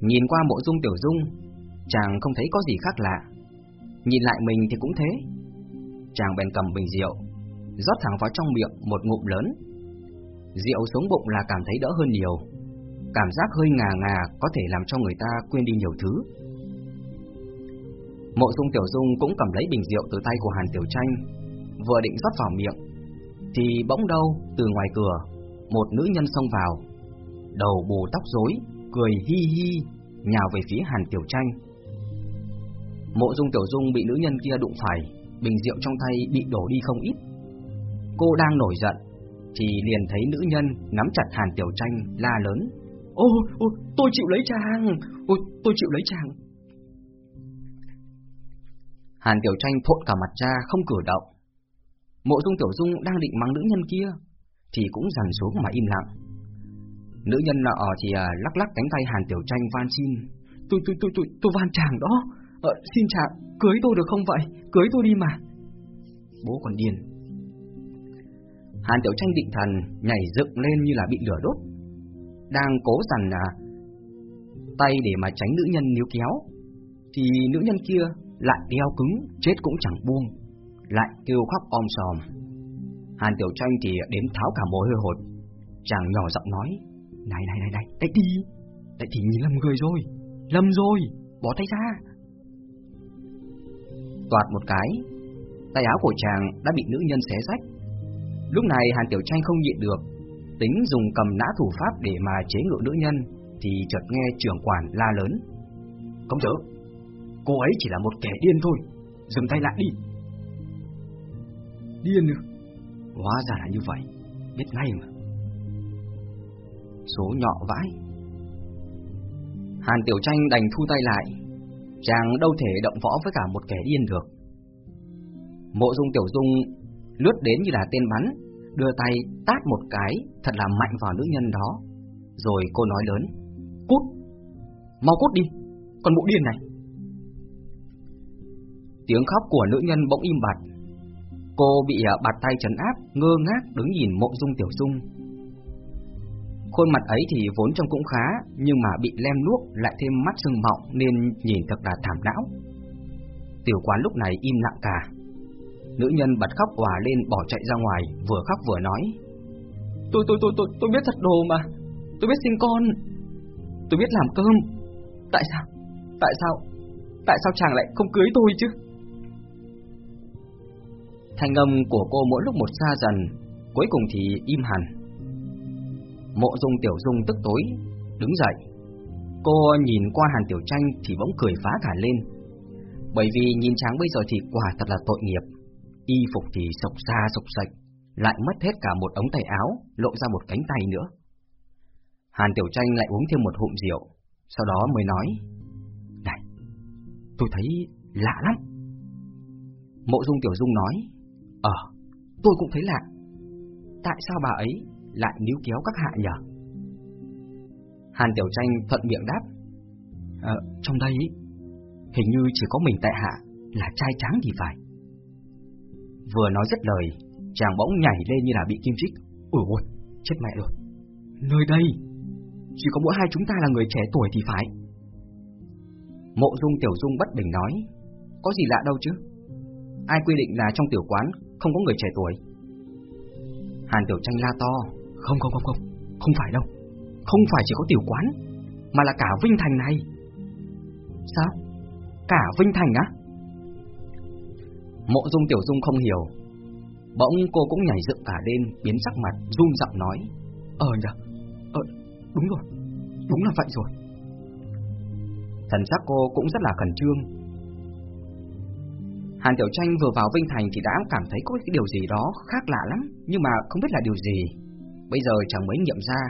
Nhìn qua mộ dung Tiểu Dung, chàng không thấy có gì khác lạ, nhìn lại mình thì cũng thế. Chàng bèn cầm bình rượu, rót thẳng vào trong miệng một ngụm lớn. Rượu xuống bụng là cảm thấy đỡ hơn nhiều, cảm giác hơi ngà ngà có thể làm cho người ta quên đi nhiều thứ. Mộ Dung Tiểu Dung cũng cầm lấy bình rượu từ tay của Hàn Tiểu Tranh, vừa định rót vào miệng, thì bỗng đâu từ ngoài cửa một nữ nhân xông vào, đầu bù tóc rối, cười hi hi, nhào về phía Hàn Tiểu Tranh. Mộ Dung Tiểu Dung bị nữ nhân kia đụng phải, bình rượu trong tay bị đổ đi không ít. Cô đang nổi giận, thì liền thấy nữ nhân nắm chặt Hàn Tiểu Tranh la lớn: "Ô, ô, tôi chịu lấy chàng, ôi, tôi chịu lấy chàng." Hàn Tiểu Tranh thộn cả mặt ra không cử động. Mộ Dung Tiểu Dung đang định mắng nữ nhân kia, thì cũng dằn xuống mà im lặng. Nữ nhân nọ thì à, lắc lắc cánh tay Hàn Tiểu Tranh van xin. Tôi tôi tôi tôi tôi van chàng đó, ờ, xin chàng cưới tôi được không vậy? Cưới tôi đi mà. Bố còn điên. Hàn Tiểu Tranh định thần nhảy dựng lên như là bị lửa đốt, đang cố dằn à, tay để mà tránh nữ nhân níu kéo, thì nữ nhân kia lại đeo cứng, chết cũng chẳng buông, lại kêu khóc om sòm. Hàn Tiểu Tranh thì đến tháo cả mồ hôi hột, chàng nhỏ giọng nói, này này này này, tay đi, tay thì nhìn lầm người rồi, lầm rồi, bỏ tay ra. Toạt một cái, tay áo của chàng đã bị nữ nhân xé rách. Lúc này Hàn Tiểu Tranh không nhịn được, tính dùng cầm nã thủ pháp để mà chế ngự nữ nhân, thì chợt nghe trưởng quản la lớn. Công tử, cô ấy chỉ là một kẻ điên thôi, dừng tay lại đi. Điên ư? Hóa ra là như vậy, biết ngay mà. Số nhọ vãi. Hàn Tiểu Tranh đành thu tay lại, chàng đâu thể động võ với cả một kẻ điên được. Mộ Dung Tiểu Dung lướt đến như là tên bắn, đưa tay tát một cái thật là mạnh vào nữ nhân đó. Rồi cô nói lớn, cút, mau cút đi, con mụ điên này. Tiếng khóc của nữ nhân bỗng im bặt. Cô bị à, bạt tay trấn áp, ngơ ngác đứng nhìn mộ dung tiểu dung. Khuôn mặt ấy thì vốn trông cũng khá, nhưng mà bị lem luốc lại thêm mắt sưng mọng nên nhìn thật là thảm não. Tiểu quán lúc này im lặng cả. Nữ nhân bật khóc òa lên bỏ chạy ra ngoài, vừa khóc vừa nói. Tôi tôi tôi tôi tôi biết thật đồ mà, tôi biết sinh con, tôi biết làm cơm. Tại sao? Tại sao? Tại sao chàng lại không cưới tôi chứ? Thanh âm của cô mỗi lúc một xa dần, cuối cùng thì im hẳn. Mộ Dung Tiểu Dung tức tối, đứng dậy. Cô nhìn qua Hàn Tiểu Tranh thì bỗng cười phá cả lên. Bởi vì nhìn chàng bây giờ thì quả thật là tội nghiệp. Y phục thì sộc xa sộc sạch, lại mất hết cả một ống tay áo, lộ ra một cánh tay nữa. Hàn Tiểu Tranh lại uống thêm một hụm rượu, sau đó mới nói, Này, tôi thấy lạ lắm. Mộ Dung Tiểu Dung nói, Ờ, tôi cũng thấy lạ. Tại sao bà ấy lại níu kéo các hạ nhỉ? Hàn Tiểu Tranh thuận miệng đáp, Ờ, trong đây hình như chỉ có mình tại hạ là trai trắng thì phải. Vừa nói dứt lời, chàng bỗng nhảy lên như là bị kim chích. Ủa ôi, chết mẹ rồi. Nơi đây, chỉ có mỗi hai chúng ta là người trẻ tuổi thì phải. Mộ Dung Tiểu Dung bất bình nói, có gì lạ đâu chứ? Ai quy định là trong tiểu quán không có người trẻ tuổi? Hàn Tiểu Tranh la to, không không không không, không phải đâu, không phải chỉ có tiểu quán, mà là cả Vinh Thành này. Sao? Cả Vinh Thành á? Mộ Dung Tiểu Dung không hiểu, bỗng cô cũng nhảy dựng cả lên, biến sắc mặt, run giọng nói, ờ nhỉ, ờ, đúng rồi, đúng là vậy rồi. Thần sắc cô cũng rất là khẩn trương. Hàn Tiểu Tranh vừa vào Vinh Thành thì đã cảm thấy có cái điều gì đó khác lạ lắm, nhưng mà không biết là điều gì. Bây giờ chẳng mới nghiệm ra.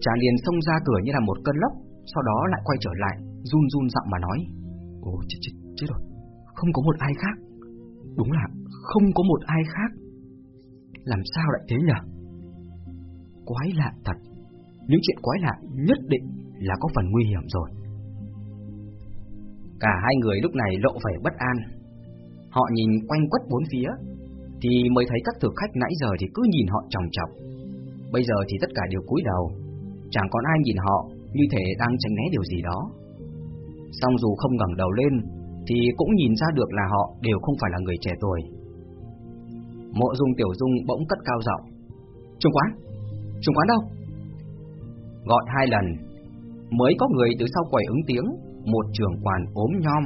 Chàng liền xông ra cửa như là một cơn lốc, sau đó lại quay trở lại, run run giọng mà nói. Ồ chết chết chết rồi, không có một ai khác. Đúng là không có một ai khác. Làm sao lại thế nhỉ? Quái lạ thật. Những chuyện quái lạ nhất định là có phần nguy hiểm rồi. Cả hai người lúc này lộ vẻ bất an. Họ nhìn quanh quất bốn phía, thì mới thấy các thực khách nãy giờ thì cứ nhìn họ chòng chọc. Bây giờ thì tất cả đều cúi đầu, chẳng còn ai nhìn họ như thể đang tránh né điều gì đó. Song dù không ngẩng đầu lên, thì cũng nhìn ra được là họ đều không phải là người trẻ tuổi. Mộ Dung Tiểu Dung bỗng cất cao giọng. Trung quán, trung quán đâu? Gọi hai lần, mới có người từ sau quầy ứng tiếng, một trưởng quản ốm nhom,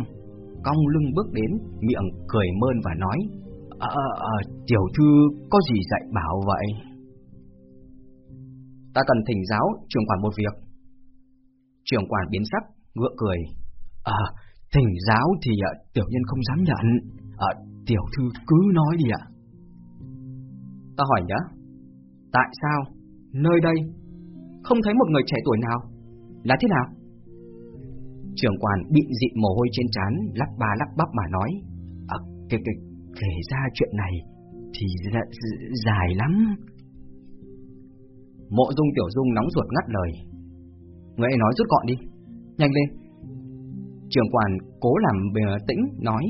cong lưng bước đến, miệng cười mơn và nói, Ờ, à, tiểu thư có gì dạy bảo vậy? Ta cần thỉnh giáo trưởng quản một việc. Trưởng quản biến sắc, ngựa cười. À, thỉnh giáo thì à, tiểu nhân không dám nhận. À, tiểu thư cứ nói đi ạ. Ta hỏi nhá, tại sao nơi đây không thấy một người trẻ tuổi nào? Là thế nào? Trưởng quản bị dị mồ hôi trên trán, lắp ba lắp bắp mà nói. À, kể, kể, kể ra chuyện này thì dài lắm. Mộ dung tiểu dung nóng ruột ngắt lời. Người ấy nói rút gọn đi, nhanh lên. Trưởng quản cố làm bề tĩnh nói.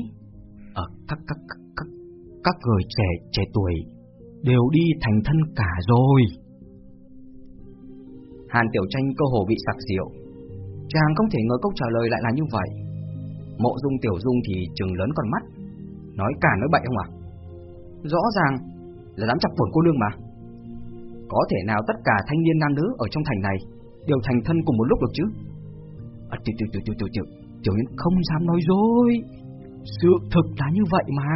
Ở ờ, các các các các các người trẻ trẻ tuổi đều đi thành thân cả rồi. Hàn Tiểu Tranh cơ hồ bị sặc rượu. Chàng không thể ngờ câu trả lời lại là như vậy. Mộ Dung Tiểu Dung thì trừng lớn con mắt, nói cả nói bậy không à? Rõ ràng là dám chặt phổi cô nương mà. Có thể nào tất cả thanh niên nam nữ ở trong thành này đều thành thân cùng một lúc được chứ? À, tiểu tiểu tiểu tiểu tiểu tiểu, tiểu nhân không dám nói dối. Sự thực là như vậy mà.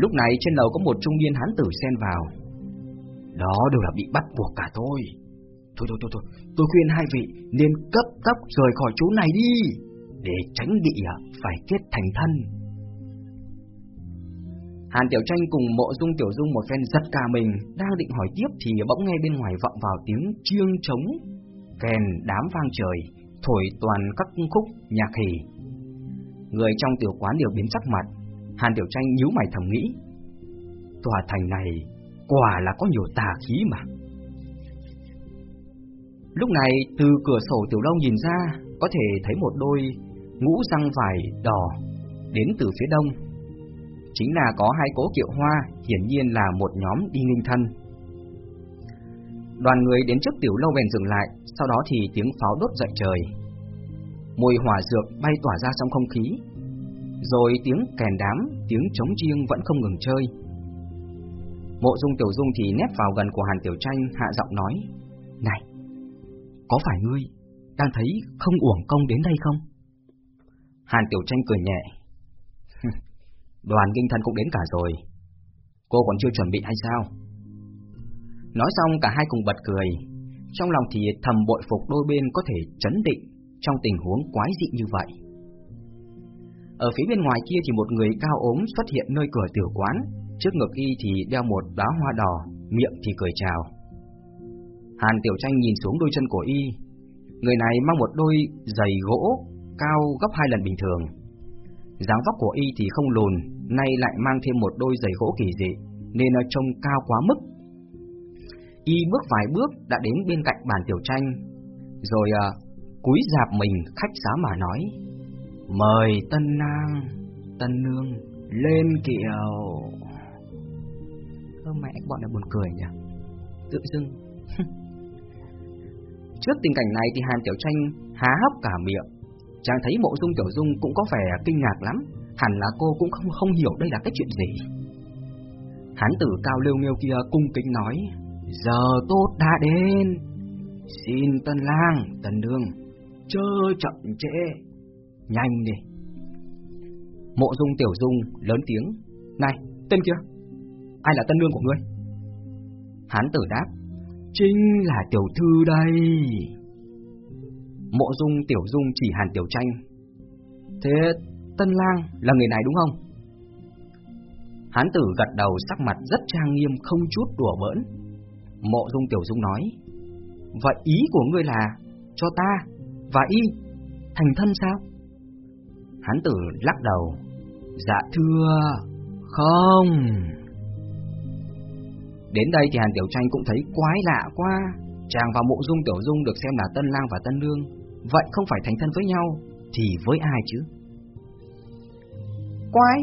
Lúc này trên lầu có một trung niên hán tử xen vào. Đó đều là bị bắt buộc cả thôi. Thôi thôi thôi thôi, tôi khuyên hai vị nên cấp tốc rời khỏi chỗ này đi, để tránh bị à, phải kết thành thân. Hàn Tiểu Tranh cùng mộ dung Tiểu Dung một phen giật cả mình, đang định hỏi tiếp thì bỗng nghe bên ngoài vọng vào tiếng chiêng trống, kèn đám vang trời, thổi toàn các khúc nhạc hỉ. Người trong tiểu quán đều biến sắc mặt, Hàn Tiểu Tranh nhíu mày thầm nghĩ, tòa thành này quả là có nhiều tà khí mà. Lúc này từ cửa sổ Tiểu lâu nhìn ra, có thể thấy một đôi ngũ răng vải đỏ đến từ phía đông. Chính là có hai cố kiệu hoa, hiển nhiên là một nhóm đi nghinh thân. Đoàn người đến trước Tiểu Lâu bèn dừng lại, sau đó thì tiếng pháo đốt dậy trời. Mùi hỏa dược bay tỏa ra trong không khí, rồi tiếng kèn đám, tiếng trống chiêng vẫn không ngừng chơi. Mộ Dung Tiểu Dung thì nép vào gần của Hàn Tiểu Tranh, hạ giọng nói: "Này, có phải ngươi đang thấy không uổng công đến đây không?" Hàn Tiểu Tranh cười nhẹ: "Đoàn kinh thân cũng đến cả rồi, cô còn chưa chuẩn bị hay sao?" Nói xong cả hai cùng bật cười, trong lòng thì thầm bội phục đôi bên có thể chấn định trong tình huống quái dị như vậy. Ở phía bên ngoài kia thì một người cao ốm xuất hiện nơi cửa tiểu quán, trước ngực y thì đeo một đóa hoa đỏ, miệng thì cười chào. Hàn Tiểu Tranh nhìn xuống đôi chân của y. Người này mang một đôi giày gỗ cao gấp hai lần bình thường. dáng vóc của y thì không lùn, nay lại mang thêm một đôi giày gỗ kỳ dị, nên trông cao quá mức. Y bước vài bước đã đến bên cạnh bàn Tiểu Tranh, rồi à, cúi dạp mình khách giá mà nói: "Mời tân nang, tân nương lên kiệu." cơ mẹ bọn này buồn cười nhỉ. Tự dưng Trước tình cảnh này thì Hàn Tiểu Tranh há hốc cả miệng. Chàng thấy mộ dung Tiểu Dung cũng có vẻ kinh ngạc lắm, hẳn là cô cũng không không hiểu đây là cái chuyện gì. Hán tử cao lêu nghêu kia cung kính nói, giờ tốt đã đến, xin tân lang, tân nương, chớ chậm trễ, nhanh đi. Mộ dung Tiểu Dung lớn tiếng, này, tên kia, ai là tân nương của ngươi? Hán tử đáp, Chính là tiểu thư đây. Mộ dung tiểu dung chỉ hàn tiểu tranh. Thế Tân Lang là người này đúng không? Hán tử gật đầu sắc mặt rất trang nghiêm không chút đùa bỡn. Mộ dung tiểu dung nói. Vậy ý của ngươi là cho ta và y thành thân sao? Hán tử lắc đầu. Dạ thưa, không. Đến đây thì Hàn Tiểu Tranh cũng thấy quái lạ quá Chàng và mộ dung Tiểu Dung được xem là Tân Lang và Tân Lương Vậy không phải thành thân với nhau Thì với ai chứ Quái